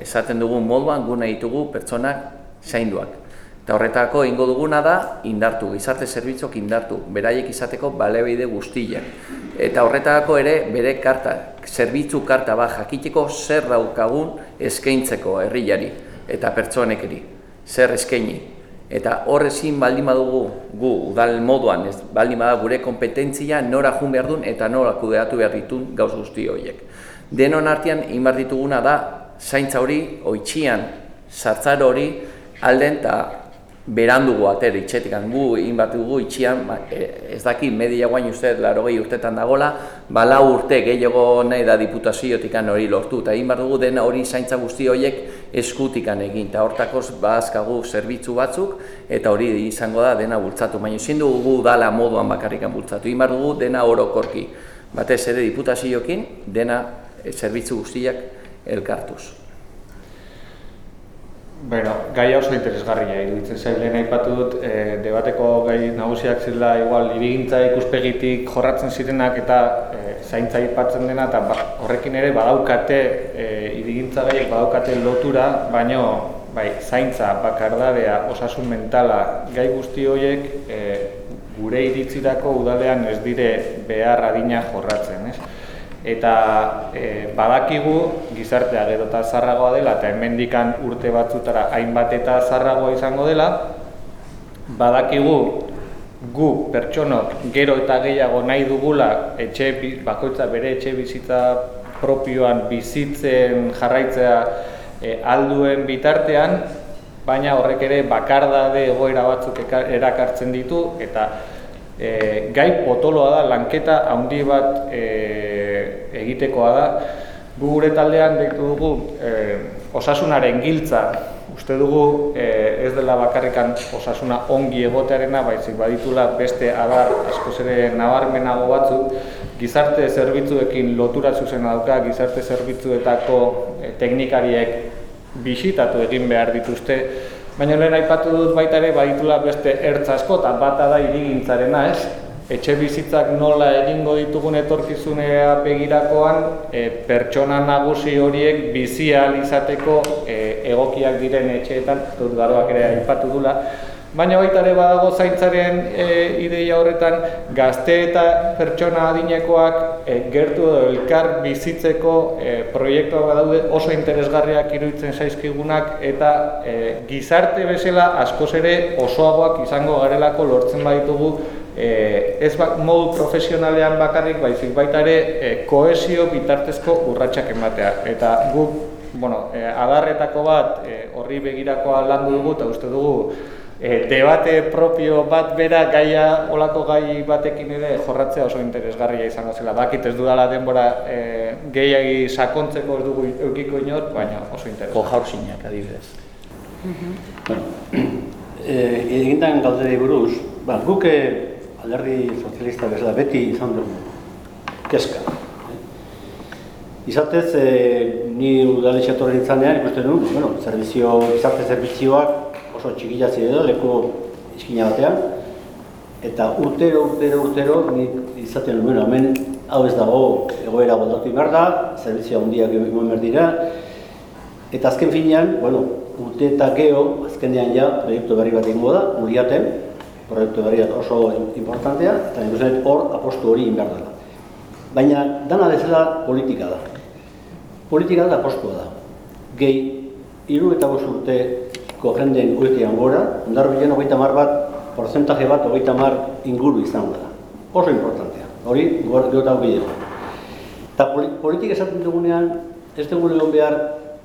esaten dugun moduan, gune ditugu pertsonak zainduak. Eta horretako ingo duguna da indartu, gizarte zerbitzok indartu, beraiek izateko balebeide guztiak. Eta horretako ere bere karta, zerbitzu karta bat jakiteko zer daukagun eskaintzeko herriari eta pertsonekeri, zer eskaini. Eta horrezin baldin badugu gu udal moduan, ez baldin badago gure kompetentzia nora jun behar duen eta nora kudeatu behar ditun gauz guzti horiek. Denon artean inbar dituguna da zaintza hori, oitxian, sartzar hori, alden eta berandugu ater itxetik gu egin bat dugu itxian, ba, ez daki media guain uste, laro gehi urtetan dagola, bala urte gehiago nahi da diputaziotik hori lortu, eta egin dugu dena hori zaintza guzti horiek eskutikan egin, eta hortakoz bazkagu zerbitzu batzuk, eta hori izango da dena bultzatu, baina ezin dugu dala moduan bakarrikan bultzatu, bat dugu dena orokorki, batez ere diputaziokin, dena zerbitzu guztiak elkartuz. Bueno, gai oso interesgarria iruditzen zail lehen aipatu dut, e, debateko gai nagusiak zela igual irigintza ikuspegitik jorratzen zirenak eta e, zaintza aipatzen dena eta ba, horrekin ere badaukate e, irigintza gaiek badaukate lotura, baino bai, zaintza, bakardadea, osasun mentala, gai guzti horiek e, gure iritzirako udalean ez dire behar adina jorratzen, ez? Eta e, badakigu gizartea gero eta zarragoa dela eta hemendikan urte batzutara hainbat eta zarragoa izango dela badakigu gu pertsonok gero eta gehiago nahi dugula etxe bakoitza bere etxe bizitza propioan bizitzen jarraitzea e, alduen bitartean, baina horrek ere bakardade egoera batzuk erakartzen ditu eta e, gai potoloa da, lanketa handi bat e, egitekoa da. Gu gure taldean deitu dugu e, osasunaren giltza, uste dugu e, ez dela bakarrikan osasuna ongi egotearena, baizik baditula beste adar askoz ere nabarmenago batzuk, gizarte zerbitzuekin lotura zuzena dauka, gizarte zerbitzuetako e, teknikariek bisitatu egin behar dituzte, baina lehen aipatu dut baita ere baditula beste ertz asko eta bata da irigintzarena, ez? Etxe bizitzak nola egingo ditugun etorkizunera begirakoan, e, pertsona nagusi horiek bizi ahal izateko e, egokiak diren etxeetan, dut garoak ere aipatu dula, Baina baita ere badago zaintzaren e, ideia horretan gazte eta pertsona adinekoak e, gertu edo elkar bizitzeko e, proiektuak badaude oso interesgarriak iruditzen zaizkigunak eta e, gizarte bezala askoz ere osoagoak izango garelako lortzen baditugu e, ez bak, modu profesionalean bakarrik baizik baita ere e, kohesio bitartezko urratsak ematea eta guk bueno, e, adarretako bat e, horri begirakoa landu dugu eta uste dugu e, debate propio bat bera gaia olako gai batekin ere jorratzea oso interesgarria izango zela. Bakit ez dudala denbora e, gehiagi sakontzeko ez dugu eukiko inor, baina oso interesgarria. Kojaursinak adibidez. Bueno, eh, egindan galderei buruz, ba, guk eh, alderdi sozialista bezala beti izan dugu. Keska. Izatez, eh, ni udaletxe etorri nintzanean, ikusten du, bueno, zerbizio, gizarte zerbizioak oso txikila ziren leku iskina batean, eta urtero, urtero, urtero, ni izaten nuen, hemen hau ez dago egoera goldatu behar da, zerbizio handiak eman behar dira, Eta azken finean, bueno, urte eta geho, azkenean ja, proiektu berri bat egingo da, Uriaten, proiektu berri oso importantea, eta nik hor apostu hori egin behar dela. Baina dana bezala politika da. Politika da apostua da. Gehi, hiru eta bost jendeen urtean gora, ondar bilen hogeita mar bat, porcentaje bat hogeita mar inguru izango da. Oso importantea. Hori, gero eta hori Eta poli- politika esaten dugunean, ez dugu egon behar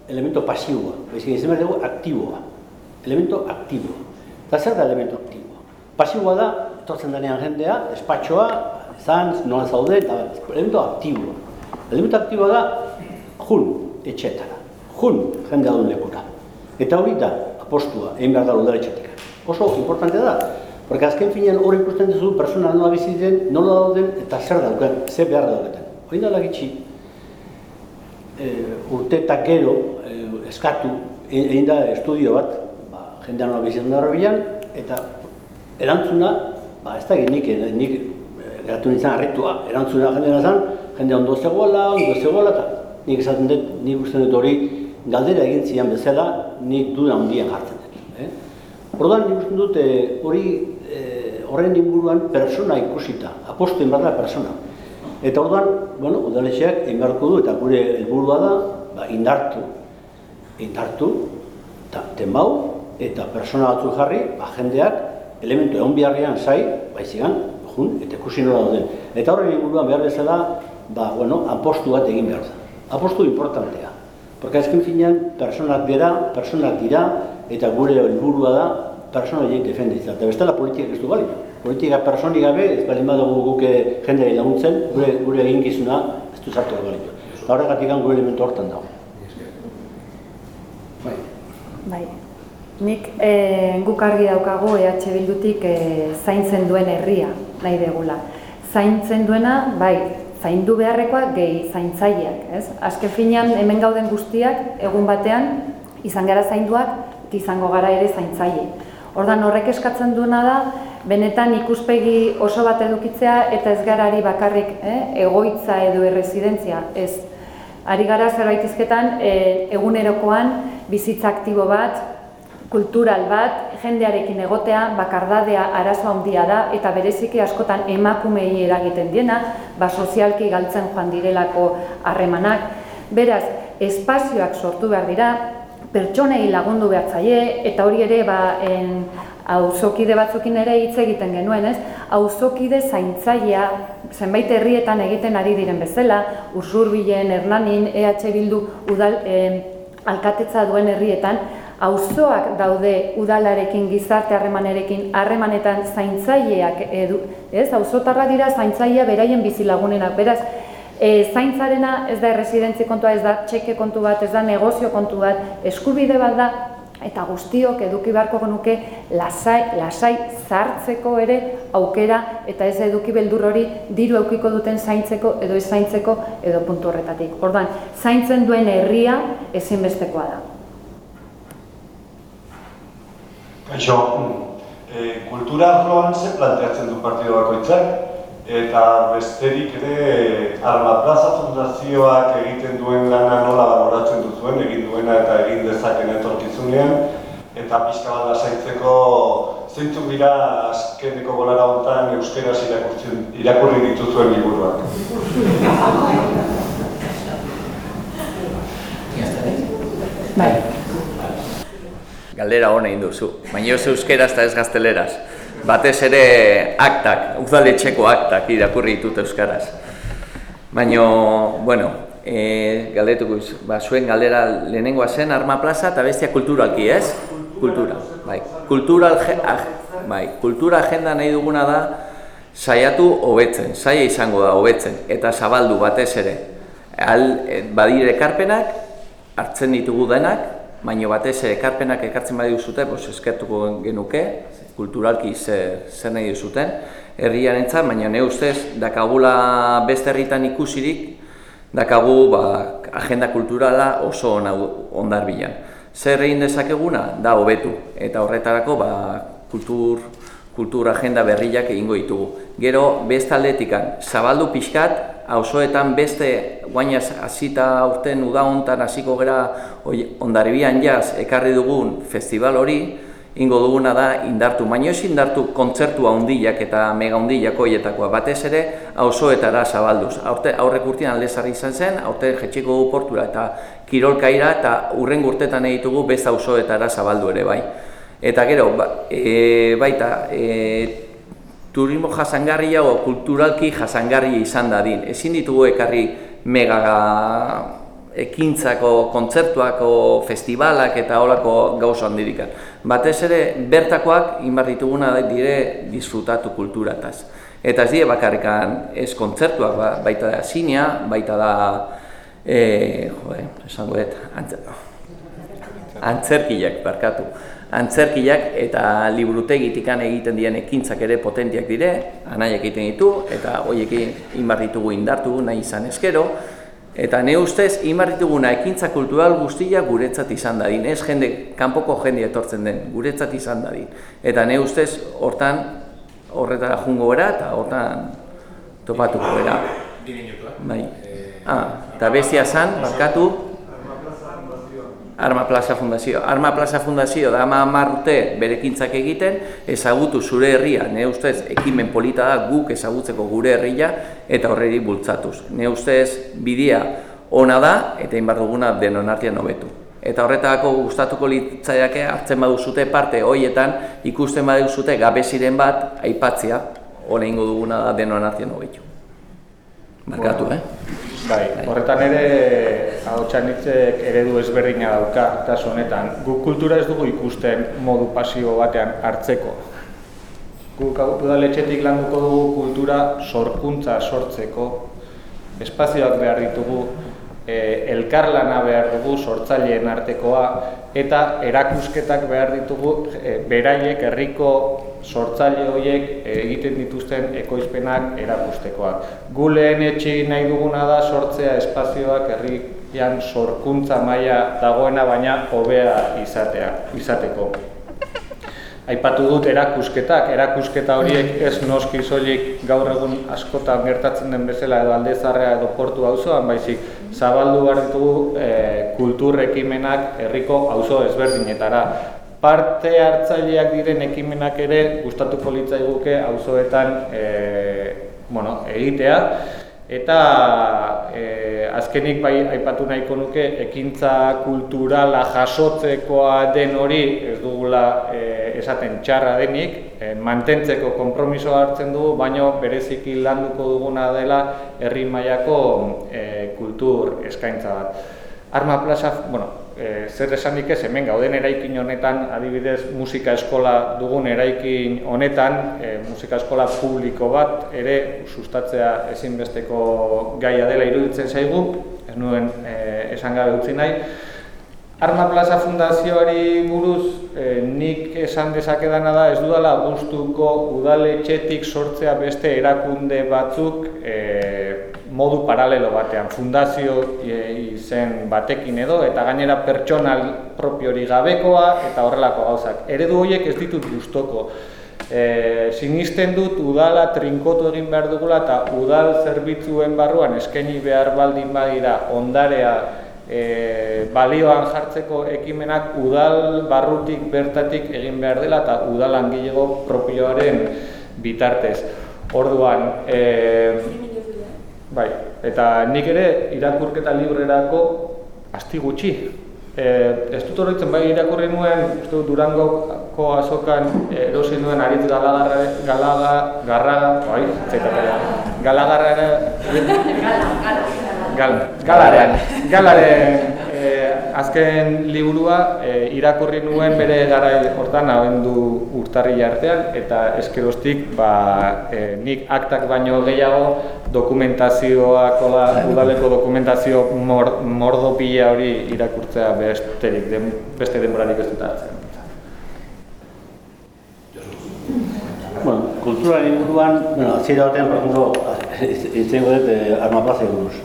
elemento pasiboa, baizik izan behar dugu aktiboa. Elemento aktibo. Eta zer da elemento aktiboa? Pasiboa da, etortzen denean jendea, despatxoa, zan, nola zaude, eta elemento aktiboa. Elemento aktiboa da, jun, etxetara. Jun, jendea duen lekura. Eta hori da, apostua, egin behar da udaletxetik. Oso importante da, porque azken finean hori ikusten duzu, persona nola bizi den, nola dauden, eta zer dauken, zer behar dauketen. Hori da gitxi, e, urte eta gero e, eskatu, egin da estudio bat, ba, jendea nola da horrebilan, eta erantzuna, ba, ez da nik, eh, nik eh, geratu nintzen harritua, erantzuna jendea zen, jendea ondo zegoela, ondo zegoela, eta nik esaten dut, nik uste dut hori galdera egin zian bezala, nik duda handian jartzen dut. Eh? Orduan nik uste dut eh, hori eh, horren inguruan persona ikusita, apostu da persona. Eta orduan, bueno, udaletxeak egin beharko du eta gure helburua da ba, indartu, indartu, eta temau, eta persona batzuk jarri, ba, jendeak elementu egon biharrian zai, baizigan, jun, eta ikusi nola dauden. Eta horren inguruan behar bezala, ba, bueno, apostu bat egin behar da. Apostu importantea. Porque azken finean, personak dira, personak dira, eta gure helburua da, persona horiek defenditzea. Eta bestela politikak ez du balio. Politika personik gabe, ez bali badugu guke jendeari laguntzen, gure, gure eginkizuna ez du zartu balio. Eta horregatik gure elementu hortan dago. Bai. Nik e, guk argi daukagu EH Bildutik e, zaintzen duen herria nahi degula. Zaintzen duena, bai, zaindu beharrekoa gehi zaintzaileak, ez? Azken finean hemen gauden guztiak egun batean izan gara zainduak izango gara ere zaintzaile. Ordan horrek eskatzen duena da benetan ikuspegi oso bat edukitzea eta ez garari bakarrik eh, egoitza edo erresidentzia, ez. Ari gara zerbait izketan e, egunerokoan bizitza aktibo bat, kultural bat, jendearekin egotea, bakardadea arazo handia da eta bereziki askotan emakumei eragiten diena, ba sozialki galtzen joan direlako harremanak. Beraz, espazioak sortu behar dira, pertsonei lagundu behar zaie, eta hori ere ba, en, auzokide batzukin ere hitz egiten genuen, ez? Auzokide zaintzailea zenbait herrietan egiten ari diren bezala, Ursurbilen, Hernanin, EH Bildu udal, eh, alkatetza duen herrietan, auzoak daude udalarekin, gizarte harremanerekin, harremanetan zaintzaileak edu, ez? Auzotarra dira zaintzailea beraien bizilagunenak. Beraz, e, zaintzarena ez da erresidentzi kontua, ez da txeke kontu bat, ez da negozio kontu bat, eskubide bat da, eta guztiok eduki beharko genuke lasai, lasai zartzeko ere aukera eta ez eduki beldur hori diru eukiko duten zaintzeko edo ez zaintzeko edo puntu horretatik. Ordan, zaintzen duen herria ezinbestekoa da. Kaixo, e, kultura arloan ze planteatzen du partido bakoitzak eta besterik ere Arma Plaza Fundazioak egiten duen lana nola baloratzen duzuen, egin duena eta egin dezaken etorkizunean, eta pixka bat lasaitzeko zeintzuk dira azkeneko bolara hontan euskeraz irakurri dituzuen liburuak. Bai. Galdera hona induzu, baina ez euskeraz eta ez gazteleraz batez ere aktak, udaletxeko aktak irakurri ditut euskaraz. Baina, bueno, e, galdetuko ba, zuen galdera lehenengoa zen Arma Plaza eta bestia kulturalki, ez? Kultura, bai. Kultura, bai. Kultura agenda nahi duguna da saiatu hobetzen, saia izango da hobetzen eta zabaldu batez ere. Al, e, badire ekarpenak, hartzen ditugu denak, baina batez ere ekarpenak ekartzen badigu zute, eskertuko genuke, kulturalki zer, zer nahi duzuten, herriaren entzat, baina ne ustez, dakagula beste herritan ikusirik, dakagu ba, agenda kulturala oso ondar bilan. Zer egin dezakeguna? Da hobetu, eta horretarako ba, kultur, kultur agenda berriak egingo ditugu. Gero, beste aldetikan, zabaldu pixkat, auzoetan beste guainaz hasita urten uda hontan hasiko gera ondarbian jaz ekarri dugun festival hori, ingo duguna da indartu, baino ez indartu kontzertu handiak eta mega handiak hoietakoa batez ere auzoetara zabalduz. Aurte aurrek urtean aldezarri izan zen, aurte jetxiko du portura eta kirolkaira eta urren urtetan egitugu bez auzoetara zabaldu ere bai. Eta gero, ba, e, baita, e, turismo jasangarria o kulturalki jasangarria izan dadin. Ezin ditugu ekarri mega ekintzako, kontzertuako, festivalak eta holako gauza handirikan. Batez ere, bertakoak inbar dituguna dire disfrutatu kulturataz. Eta ez die bakarrikan ez kontzertuak, ba, baita da zinea, baita da, e, jode, esango dut, antzerkiak, barkatu. Antzerkiak eta liburutegitikan egiten dien ekintzak ere potentiak dire, anaiak egiten ditu, eta hoiekin inbar ditugu indartu nahi izan eskero, Eta ne ustez, imarrituguna ekintza kultural guztia guretzat izan dadin, ez jende, kanpoko jende etortzen den, guretzat izan dadin. Eta ne ustez, hortan, horretara jungo gara eta hortan topatuko gara. Bai. Ah, eta bestia zan, barkatu, Arma Plaza Fundazio. Arma Plaza Fundazio da ama marrute berekintzak egiten, ezagutu zure herria, ne ustez, ekimen polita da guk ezagutzeko gure herria eta horreri bultzatuz. Ne ustez, bidea ona da eta inbar duguna denon artean hobetu. Eta horretako gustatuko litzaiake hartzen baduzute parte hoietan ikusten baduzute gabeziren bat aipatzea, hori ingo duguna da denon artean hobetu. Markatu, eh? Bai, horretan ere ahotsanitzek eredu ezberdina dauka kasu honetan. Guk kultura ez dugu ikusten modu pasibo batean hartzeko. Guk udaletxetik landuko dugu kultura sorkuntza sortzeko, espazioak behar ditugu, e, elkarlana behar dugu sortzaileen artekoa eta erakusketak behar ditugu e, beraiek herriko sortzaile horiek egiten dituzten ekoizpenak erakustekoak. Gu lehen etxe nahi duguna da sortzea espazioak herrian sorkuntza maila dagoena baina hobea izatea, izateko. Aipatu dut erakusketak, erakusketa horiek ez noski soilik gaur egun askotan gertatzen den bezala edo aldezarrea edo portu auzoan baizik zabaldu behar ditugu e, kultur ekimenak herriko auzo ezberdinetara. Parte hartzaileak diren ekimenak ere gustatuko litzaiguke auzoetan e, bueno, egitea Eta e, azkenik bai aipatu nahiko nuke ekintza kulturala jasotzekoa den hori ez dugula e, esaten txarra denik, e, mantentzeko konpromisoa hartzen dugu, baino bereziki landuko duguna dela herri mailako e, kultur eskaintza bat. Arma plaza, bueno, e, zer esanik ez hemen gauden eraikin honetan, adibidez musika eskola dugun eraikin honetan, e, musika eskola publiko bat ere sustatzea ezinbesteko gaia dela iruditzen zaigu, ez nuen e, esan gabe utzi nahi. Arma Plaza Fundazioari buruz e, nik esan dezakedana da ez dudala gustuko udaletxetik sortzea beste erakunde batzuk e, modu paralelo batean, fundazio e, izen batekin edo, eta gainera pertsonal propiori gabekoa eta horrelako gauzak. Eredu horiek ez ditut gustoko. E, sinisten dut udala trinkotu egin behar dugula eta udal zerbitzuen barruan eskaini behar baldin badira ondarea e, balioan jartzeko ekimenak udal barrutik bertatik egin behar dela eta udal langilego propioaren bitartez. Orduan, e, Bai, eta nik ere irakurketa librerako asti gutxi. E, ez dut horretzen bai irakurri nuen, uste dut Durangoko azokan erosi nuen aritz galagarra, galaga, garraga, bai, zaitapera, galagarra, gal, galaren, galaren azken liburua e, irakurri nuen bere garai hortan abendu urtarri artean eta eskerostik ba, e, nik aktak baino gehiago dokumentazioak ola, udaleko dokumentazio mor, mordo pila hori irakurtzea besterik, den, beste denborarik ez dut hartzen. Bueno, kultura inguruan, bueno, azira batean, por ejemplo, izango dut eh, Arma Plaza buruz.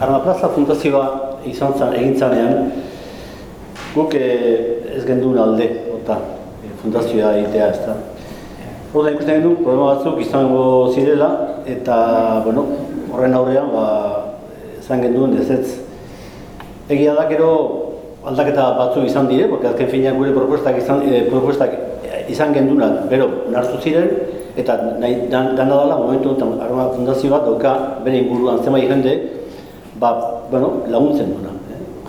Arma Plaza fundazioa izan zan, egin zanean, guk eh, ez genduen alde, eta eh, fundazioa egitea ez da. Horda ikusten gendu, problema batzuk izango zirela, eta, bueno, horren aurrean, ba, izan genduen ez ez. Egia da, gero, aldaketa batzuk izan dire, porque azken finean gure propuestak izan, eh, propuestak izan gendunak, bero, nartu ziren, eta nahi, dan, dana dela, momentu arma fundazio bat, dauka, bere inguruan zenbait jende, ba, bueno, laguntzen duena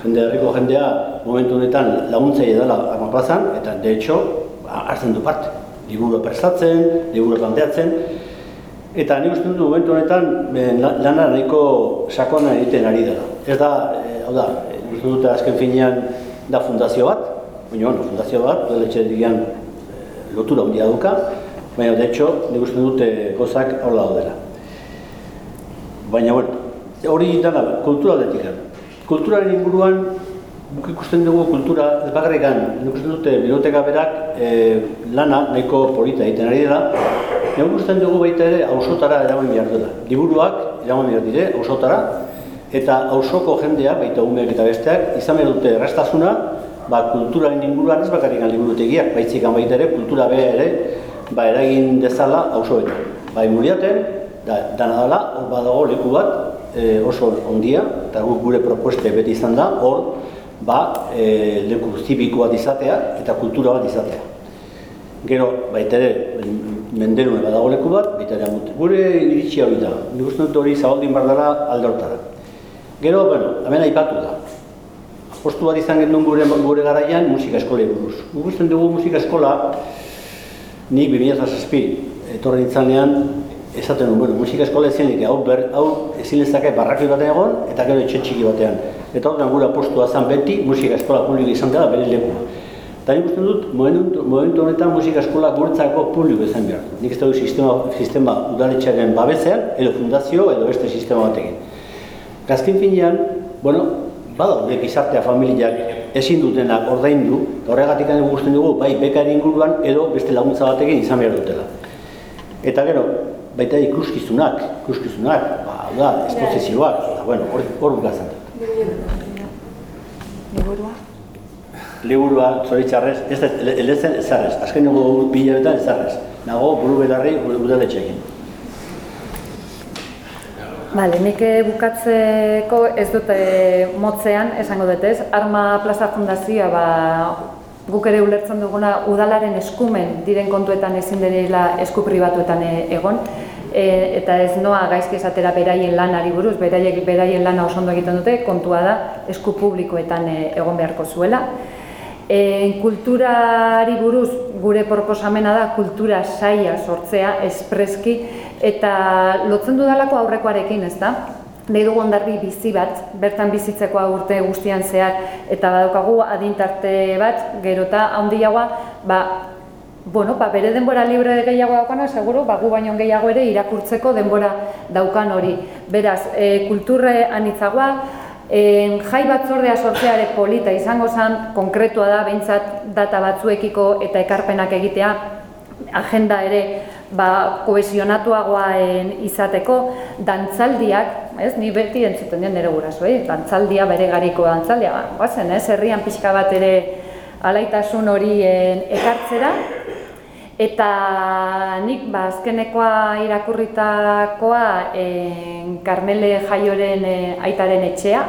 jende herriko jendea momentu honetan laguntzaile dela Armaplazan eta de hecho hartzen du parte. Liburu prestatzen, liburu planteatzen eta ni uste dut momentu honetan lana nahiko sakona egiten ari dela. Ez da, e, hau da, uste dut azken finean da fundazio bat, baina bueno, fundazio bat, udaletxe digan e, lotura handia duka, baina de hecho, nik uste dut gozak horla daudela. Baina, bueno, hori dana, kultura aldetikan kulturaren inguruan guk ikusten dugu kultura ez bakarrikan, ikusten dute biblioteka berak e, lana nahiko polita egiten ari dela. Nik ikusten dugu baita ere ausotara eraman behar dela. Liburuak eraman behar dire ausotara eta ausoko jendea, baita umeak eta besteak, izan behar dute errastasuna, ba, kulturaren inguruan ez bakarrikan liburutegiak, baitzik baita ere, kultura beha ere, ba, eragin dezala ausoetan. Bai muriaten, da, dana dela, badago leku bat, e, oso ondia, eta guk gure proposte beti izan da, hor, ba, e, leku zibiko bat izatea eta kultura bat izatea. Gero, baita ere, menderune badago leku bat, baita amut. Gure iritsi hori da, nik uste dut hori zabaldin bardara alde hortara. Gero, bueno, hemen aipatu da. Postu bat izan genuen gure, gure garaian musika eskola buruz. Guk uste dugu musika eskola, nik 2007 etorri nintzanean, esaten duen, bueno, musika eskola ezin hau, ber, hau ezin lezake barrakoi batean egon, eta gero etxe txiki batean. Eta hori gura postua zen beti, musika eskola publiko izan dela bere leku. Eta nik uste dut, momentu honetan musika eskola guretzako publiko izan behar. Nik ez dut sistema, sistema udaletxearen babezean, edo fundazio, edo beste sistema batekin. Gazkin finean, bueno, badaude gizartea familiak ezin dutenak ordaindu, horregatik guztien dugu, bai bekari inguruan, edo beste laguntza batekin izan behar dutela. Eta gero, baita ikuskizunak, ikuskizunak, ba, da, esposizioak, da, bueno, hor, hor gazan dut. Liburua? Liburua, zoritxarrez, ez da, elezen ezarrez, azken nago bila eta ezarrez, nago buru belarri udaletxeekin. Bale, nik bukatzeko ez dute motzean, esango dut ez, Arma Plaza Fundazioa, ba, guk ere ulertzen duguna udalaren eskumen diren kontuetan ezin dela esku pribatuetan e, egon e, eta ez noa gaizki esatera beraien lanari buruz, beraiek beraien lana oso ondo egiten dute, kontua da esku publikoetan e, egon beharko zuela. E, kulturari buruz gure proposamena da kultura saia sortzea espreski eta lotzen dudalako aurrekoarekin, ez da? Nahi dugu ondarbi bizi bat, bertan bizitzekoa urte guztian zehar, eta badaukagu adintarte bat, gerota handiagoa, ba, bueno, ba, bere denbora libre gehiago daukana, seguru, ba, gu baino gehiago ere irakurtzeko denbora daukan hori. Beraz, e, kulturre anitzagoa, e, jai batzordea sortzeare polita izango zen, konkretua da, behintzat data batzuekiko eta ekarpenak egitea, agenda ere ba, kohesionatuagoaen izateko, dantzaldiak, ez, ni beti entzuten dien nire guraso, eh? dantzaldia, bere gariko dantzaldia, ba, guazen, ez, herrian pixka bat ere alaitasun horien ekartzera, eta nik ba, azkenekoa irakurritakoa en, Carmele Jaioren e, aitaren etxea,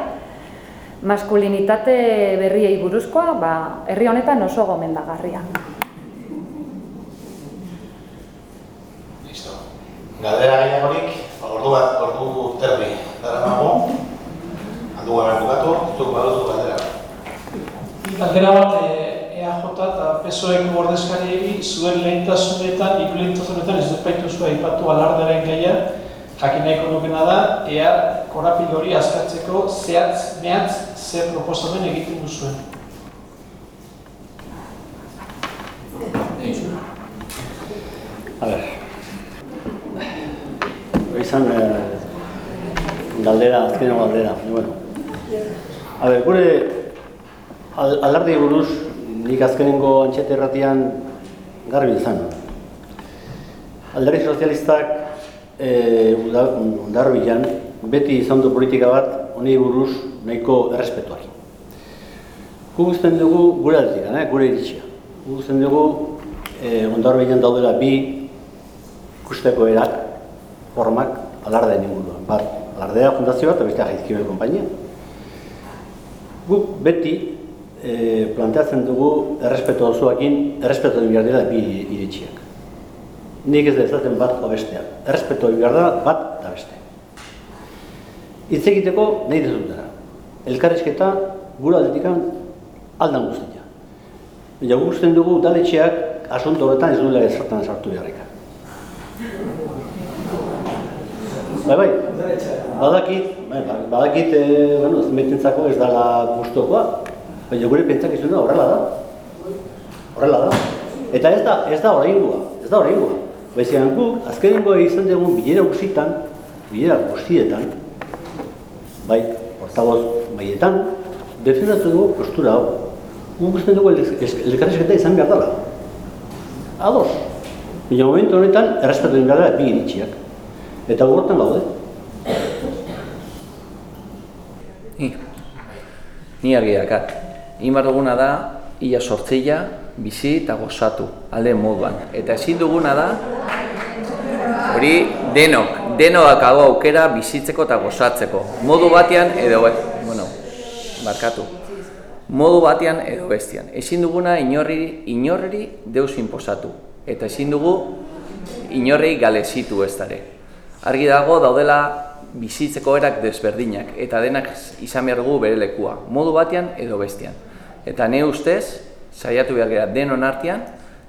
maskulinitate berriei buruzkoa, ba, herri honetan oso gomendagarria. Galdera gehiagorik, ordu bat, ordu terbi dara mago. Aldu gara bukatu, zuk baduzu galdera. Galdera bat eh, EAJ eta PSOEko ordezkariei zuen lehentasunetan, hiru lehentasunetan ez dut baitu zuen aipatu alardaren gaia, jakin nahiko nukena da, ea korapil hori askatzeko zehatz, mehatz, zer proposamen egiten duzuen. A ver. Izan eh, galdera, azkeneko galdera. Bueno. A ver, gure al, alardi buruz nik azkenengo antxete erratian garbi izan. Alderdi sozialistak eh, ondarbilan beti izan du politika bat honi buruz nahiko errespetuari. Gu guztien dugu gure aldetik, eh, gure iritsia. Gu guztien dugu eh, ondarbilan daudela bi ikusteko erak, formak, alardeen inguruan. Bat, alardea fundazioa eta bestea jaizkibel konpainia. Guk beti e, planteatzen dugu errespetu osoakin, errespetu egin behar dira bi iritsiak. Nik ez dezaten bat o bestea. Errespetu egin behar da bat eta beste. Hitz egiteko nahi dezutera. Elkarrizketa gura aldetikan aldan guztia. Baina guk usten dugu udaletxeak asunto horretan ez duela ezertan sartu beharrika. Bai, bai, badakit, bai, badakit, e, bueno, zenbaitentzako ez dala gustokoa, baina gure pentsakizuna horrela da. Horrela da. Eta ez da, ez da oraingoa, ez da oraingoa. Baizik guk azkenengo izan dugun bilera guztietan, bilera guztietan, bai, portaboz maietan, defendatu dugu postura hau. Guk usten dugu elkarrizketa izan behar dela. Ados. Baina momentu honetan, errespetu egin behar dela bi iritziak. Eta gurtan gaude. Ni, ni argi dakat. Imar duguna da, ia sortzeia, bizi eta gozatu, alde moduan. Eta ezin duguna da, hori denok, denok hau aukera bizitzeko eta gozatzeko. Modu batean edo, bueno, barkatu. Modu batean edo bestian. Ezin duguna inorri, inorri deus inposatu. Eta ezin dugu inorrei galezitu ez dare. Argi dago daudela bizitzeko erak desberdinak eta denak izan behar dugu bere lekua, modu batean edo bestian. Eta ne ustez, saiatu behar gara denon artean,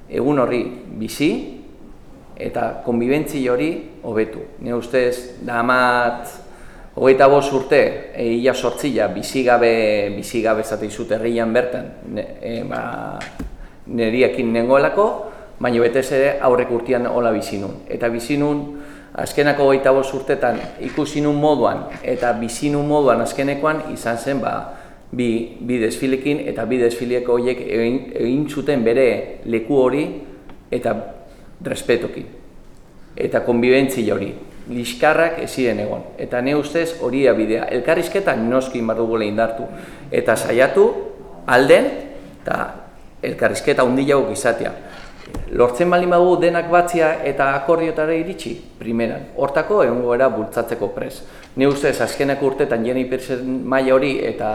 egun horri bizi eta konbibentzi hori hobetu. Ne ustez, damat hogeita bost urte, egia sortzila, bizi gabe, bizi gabe zate izut herrian bertan, ne, e, ba, neriekin nengoelako, baina betez ere aurrek urtean hola bizi nun. Eta bizi nun, azkenako goita bost urtetan ikusi nun moduan eta bizi nun moduan azkenekoan izan zen ba, bi, bi desfilekin eta bi desfileko horiek egin, egin zuten bere leku hori eta respetokin. Eta konbibentzi hori. Liskarrak ez egon. Eta ne ustez hori da bidea. Elkarrizketa noski inbardugu indartu. Eta saiatu alden eta elkarrizketa hundilago izatea. Lortzen baldin badugu denak batzia eta akordiotara iritsi, primeran. Hortako egon goera bultzatzeko pres. Ne ustez, azkeneko urtetan jeni persen maila hori eta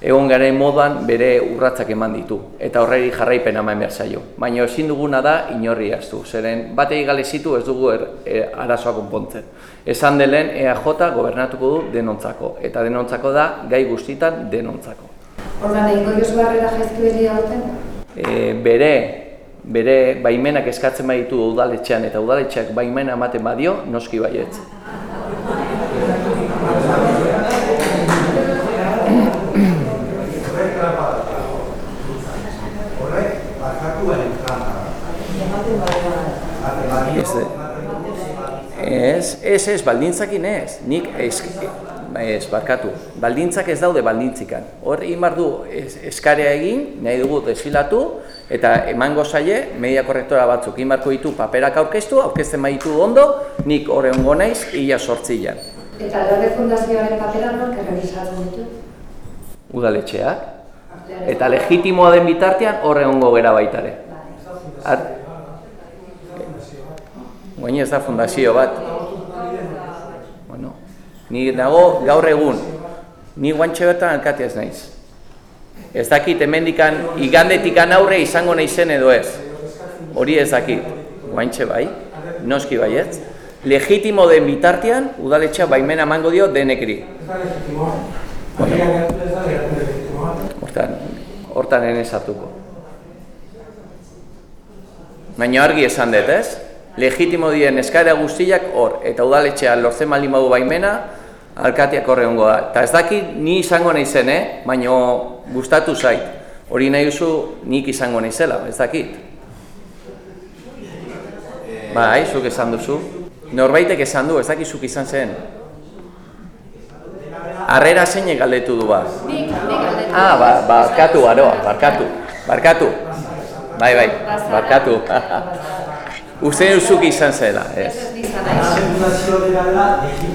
egon garen moduan bere urratzak eman ditu. Eta horreri jarraipen ama emer zaio. Baina ezin duguna da inorri aztu. Zeren batei galezitu ez dugu er, e, arazoa konpontzen. Esan delen EAJ gobernatuko du denontzako. Eta denontzako da gai guztitan denontzako. Ordan, egingo jozu barrera jaizkibeli aurten? E, bere bere baimenak eskatzen baditu udaletxean eta udaletxeak baimena ematen badio, noski baietz. Ez, ez, ez, baldintzakin ez. Nik ez, ez, barkatu. Baldintzak ez daude baldintzikan. Hor, imar du es, eskarea egin, nahi dugu desfilatu, eta emango zaie, media korrektora batzuk imarko ditu paperak aurkeztu, aurkezten baitu ondo, nik horre ongo naiz, ia sortzilan. Eta Alderdi Fundazioaren papera nork errebisatzen ditu? Udaletxeak. Eta legitimoa den bitartean horre ongo gera baitare. Ar... Guain ez da fundazio bat. Bueno, ni dago gaur egun, ni guantxe bertan alkate ez naiz. Ez dakit hemendikan igandetikan aurre izango naizen edo ez. Hori ez dakit. Guantxe bai, noski baietz. Legitimo den bitartean, udaletxea baimena emango dio denekri. Hortan, hortan ene sartuko. Baina argi esan dut, ez? Legitimo dien eskaera guztiak hor, eta udaletxean lortzen badu baimena, alkateak horre hongo da. Eta ez dakit ni izango naizen, eh? Baina gustatu zait. Hori nahi duzu nik izango naizela, ez dakit. Bai, zuk esan duzu. Norbaitek esan du, ez dakizuk izan zen. Arrera zeinek galdetu du ba. Ah, ba, barkatu, aroa, barkatu. Barkatu. Bai, bai, barkatu. Uste duzuk izan zela, ez.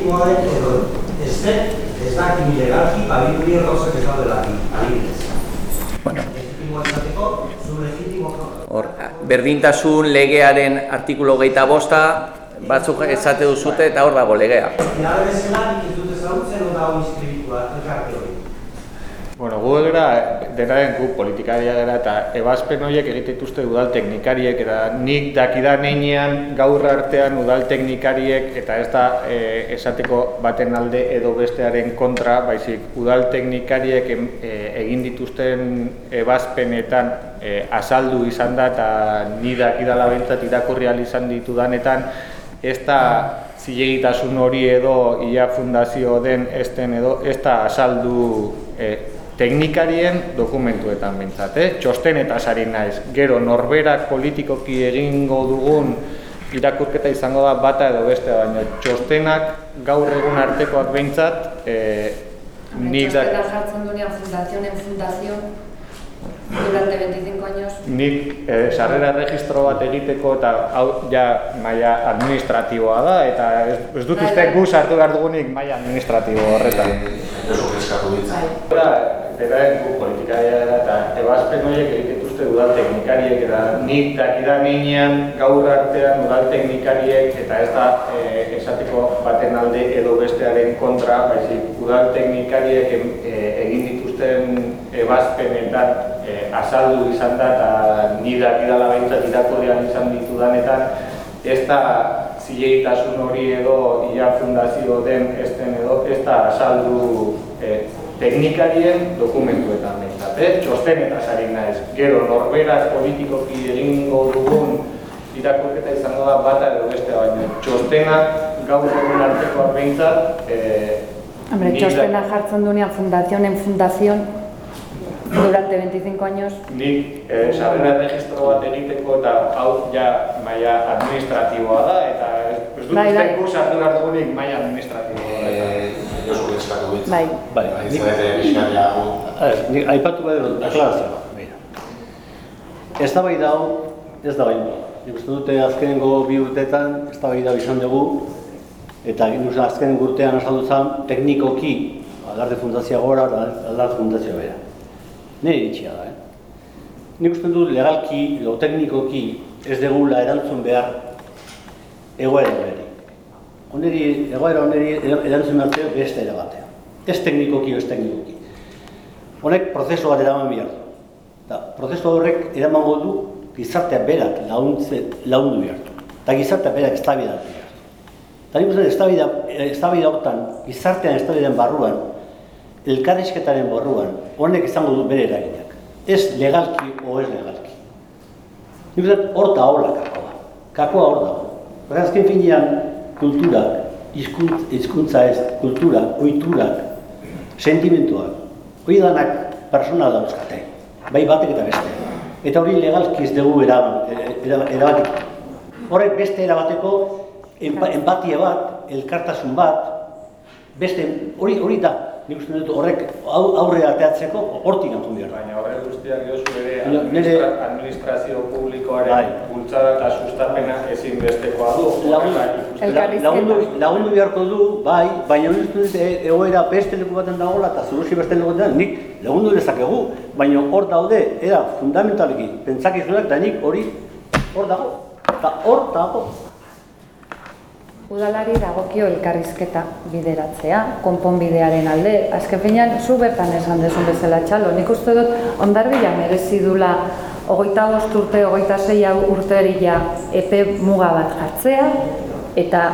Edo ez den, ez dakit ilegalki, babiru dira gauzak ez daudela adibidez. Bueno. Hor, berdintasun legearen artikulo geita bosta, batzuk esate duzute eta hor dago legea. Nada bezala, ez dut ezagutzen, hori. Bueno, gu gara, denaren gu politikaria gara eta ebazpen horiek egiten dituzte udal teknikariek eta nik dakidan einean gaur artean udal teknikariek eta ez da e, esateko baten alde edo bestearen kontra, baizik udal teknikariek e, egin dituzten ebazpenetan e, azaldu izan da eta ni dakidala bentsat irakurri izan ditudanetan ez da zilegitasun hori edo ia fundazio den esten edo ez da azaldu e, teknikarien dokumentuetan bintzat, eh? txosten eta sari naiz. Gero norberak politikoki egingo dugun irakurketa izango da bata edo beste, baina txostenak gaur egun artekoak behintzat eh, nik da... Jartzen duenean fundazioen fundazion durante 25 años. Nik eh, sarrera registro bat egiteko eta hau ja maila administratiboa da eta ez, ez dut uste gu sartu behar dugunik maila administratibo horretan. Josu eskatu ditza. Eta, eta gu politikaria dela eta ebazpen horiek egiten dituzte udal teknikariek eta nik dakidan einean gaur artean udal teknikariek eta ez da eh, esateko baten alde edo bestearen kontra, baizik udal teknikariek eh, egin dituzten ebazpenetan eh, azaldu izan da eta ni dakidala behintzat irakurrian izan ditudanetan ez da zilegitasun hori edo ia fundazio den ez den edo ez da azaldu eh, teknikarien dokumentuetan behintzat, eh? txosten eta sari naiz. Gero norberak politikoki egingo dugun irakurketa izango da bata edo beste baina txostenak gaur egun artekoak behintzat eh, Hombre, txostena jartzen duenean fundazioen fundazion durante 25 años. Nik eh, sarrera registro bat egiteko eta hau ja maila administratiboa da eta ez, dut Bai, uste bai. gu sartu behar dugunik maila administratiboa horretan. Josu eskatu ditza. Bai. Bai, da nik aipatu behar dut, aklarazioa. Begira. Ez da bai hau, ez da bai. Nik uste dute azkenengo bi urteetan, ez da bai izan dugu, eta azken urtean azaldu zen, teknikoki, aldarte fundazioa gora, eta aldarte fundazioa bera. Nire itxia da, eh? Nik uste dut legalki, edo teknikoki, ez degula erantzun behar egoera honeri. Honeri, egoera honeri erantzun behar beste era batean. Ez teknikoki, ez teknikoki. Honek prozesu bat eraman behar du. Eta prozesu horrek eramango du gizartea berak launtze, laundu behar du. Eta gizartea berak eztabaidatu behar du. Eta nik uste eztabaida eztabaida hortan, gizartean eztabaidan barruan, elkarrizketaren barruan, honek izango du bere eraginak. Ez legalki o ez legalki. Nik uste hor da hola kakoa. Kakoa hor. Baina azken finean kulturak, hizkuntz, hizkuntza ez, kultura, oiturak, sentimentuak, hori danak persona dauzkate, bai batek eta beste. Eta hori legalki ez dugu era- era- erabaki. Horrek beste erabateko empatia bat, elkartasun bat, beste hori hori da. Nik uste dut horrek au- aurre ateatzeko hortik hartu behar. Baina horrek guztiak diozu ere nire- administra- administrazio publikoaren Bai. bultzada eta sustapena ezinbestekoa du. Lagundu, ikusten da. lagundu, lagundu beharko du, bai, baina hori uste dut e- egoera beste leku baten dagoela eta zurusi beste leku baten nik lagundu dezakegu, baina hor daude, era fundamentaliki, pentsakizunak eta nik hori hor dago, eta hor dago. Udalari dagokio elkarrizketa bideratzea, konponbidearen alde. Azken finean, zu bertan esan dezun bezala txalo. Nik uste dut, ondarbila merezi dula hogeita bost urte, hogeita zei urteria epe muga bat jartzea, eta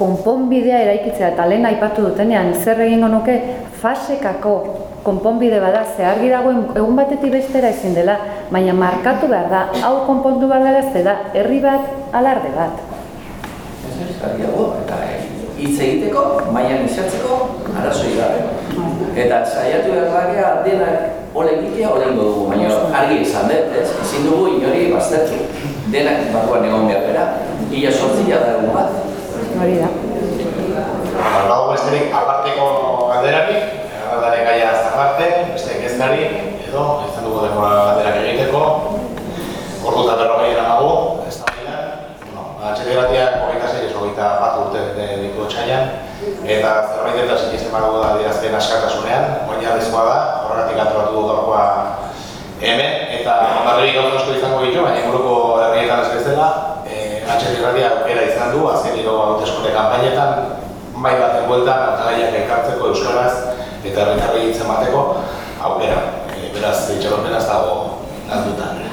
konponbidea eraikitzea, eta lehen aipatu dutenean, zer egingo nuke fasekako konponbide bada, ze argi dagoen egun batetik bestera ezin dela, baina markatu behar da, hau konpondu behar dela, ze da, herri bat, alarde bat. Argiago, eta hitz egiteko, mailan izatzeko, arazoi gabe. Eta saiatu behar gara denak ole egitea ole ingo dugu, baina argi izan dut, ez? Ezin dugu inori baztertu. Denak batuan egon behar bera, ila sortzia da egun bat. Hori da. Dago besterik aparteko galderarik, galdaren gaia ez aparte, beste kezkari, edo, izan dugu denbora galderak egiteko, ordu eta berrogei eramagu, ez da bila, bueno, atxete batiak hogeita zei, hogeita bat urte de- ditu txaian, eta zerbait eta sinisten badugu da dirazten askatasunean, oinarrizkoa da, horregatik antolatu du gaurkoa hemen, eta ondarririk gauza asko izango ditu, baina inguruko herrietan ez bezala, eh, atxete irratia aukera izan du, azkeniko hauteskunde kanpainetan, bai baten bueltan, hautagaiak elkartzeko euskaraz, eta herritarrei hitz emateko aukera. E, beraz, itxaropena ez dago galduta.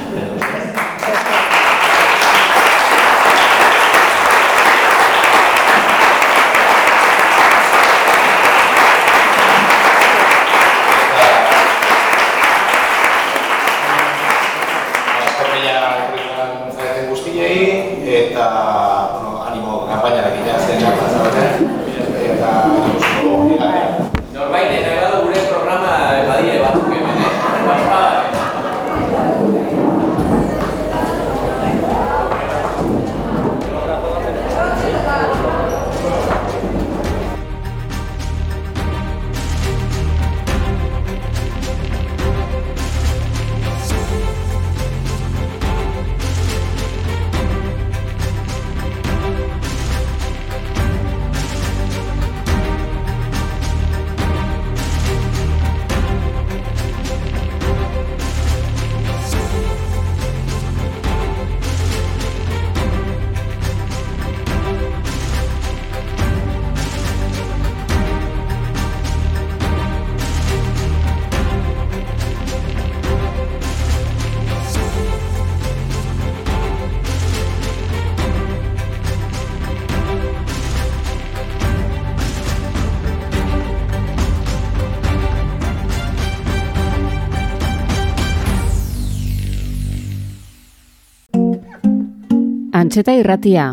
Antxeta irratia,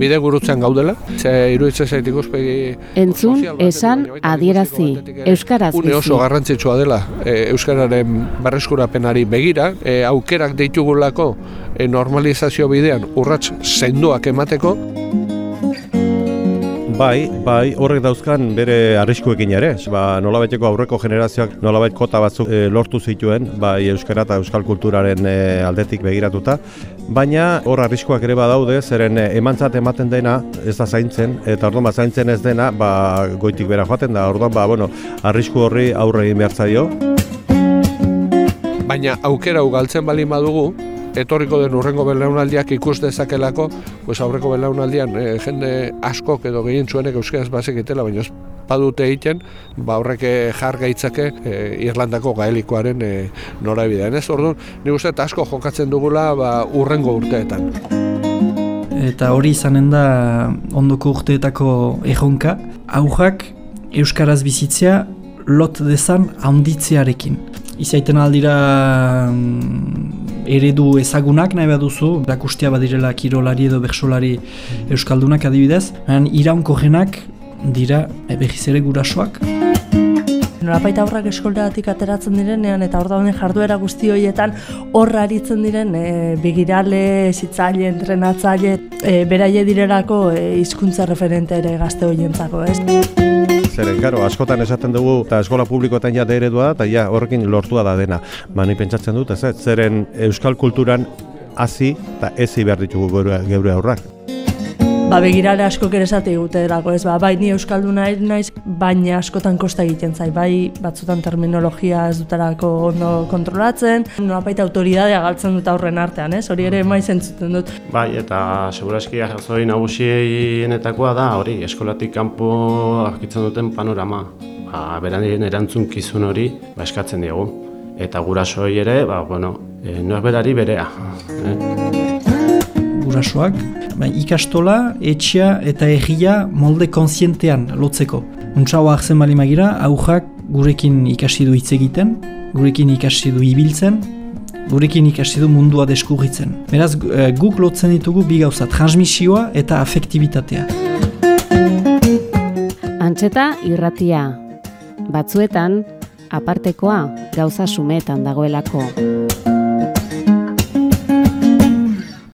Bide gurutzean gaudela, ze iruditzen zait ikuspegi entzun, esan, adierazi, euskaraz une oso bizi. garrantzitsua dela e, euskararen berreskurapenari begira, e, aukerak deitugulako e, normalizazio bidean urrats sendoak emateko, Bai, bai, horrek dauzkan bere arriskuekin ere. Ba, nolabaiteko aurreko generazioak nolabait kota batzuk e, lortu zituen, bai euskara eta euskal kulturaren e, aldetik begiratuta. Baina hor arriskuak ere badaude, zeren e, emantzat ematen dena ez da zaintzen, eta orduan ba, zaintzen ez dena, ba, goitik bera joaten da. Orduan, ba, bueno, arrisku horri aurre egin behar zaio. baina aukera hau galtzen baldin badugu, etorriko den urrengo belaunaldiak ikus dezakelako, pues aurreko belaunaldian e, jende askok edo gehien zuenek euskaraz bazekitela, baina ez badute egiten, ba horrek eh, jar gaitzake e, Irlandako gaelikoaren e, norabidean. Ez orduan, nik uste asko jokatzen dugula ba, urrengo urteetan. eta hori izanen da ondoko urteetako erronka, aurrak euskaraz bizitzea lot dezan handitzearekin. Izaiten aldira mm, eredu ezagunak nahi baduzu, erakustea badirela kirolari edo bersolari euskaldunak adibidez, baina iraunkorrenak dira e, behiz ere gurasoak. Nolapait aurrak eskoldeatik ateratzen direnean eta hor dauden jarduera guzti horietan horra aritzen diren e, begirale, zitzaile, entrenatzaile, e, beraie direlako e, hizkuntza referente ere gazte horientzako, ez? Zeren, karo, askotan esaten dugu, eta eskola publikoetan ja eredua da, eta ja horrekin lortua da dena. Ba, ni pentsatzen dut, ez, zeren euskal kulturan hasi eta ezi behar ditugu geure aurrak. Ba, begirale asko ere esate egutederako, ez, ba, bai ni euskalduna naiz, baina askotan kosta egiten zai, bai batzutan terminologia ez dutarako ondo kontrolatzen, nolapait autoridadea galtzen dut aurren artean, ez, hori ere maiz entzuten dut. Bai, eta seguraski jazoi nagusienetakoa da, hori, eskolatik kanpo arkitzen duten panorama. Ba, beranien erantzunkizun hori, ba, eskatzen diegu. Eta gurasoi ere, ba, bueno, e, berari berea. Eh? Gurasoak, ikastola, etxea eta egia molde konsientean lotzeko. Untsaua hartzen bali magira, aujak gurekin ikasi du hitz egiten, gurekin ikasi du ibiltzen, gurekin ikasi du mundua deskurritzen. Beraz, eh, guk lotzen ditugu bi gauza, transmisioa eta afektibitatea. Antxeta irratia. Batzuetan, apartekoa gauza sumetan dagoelako.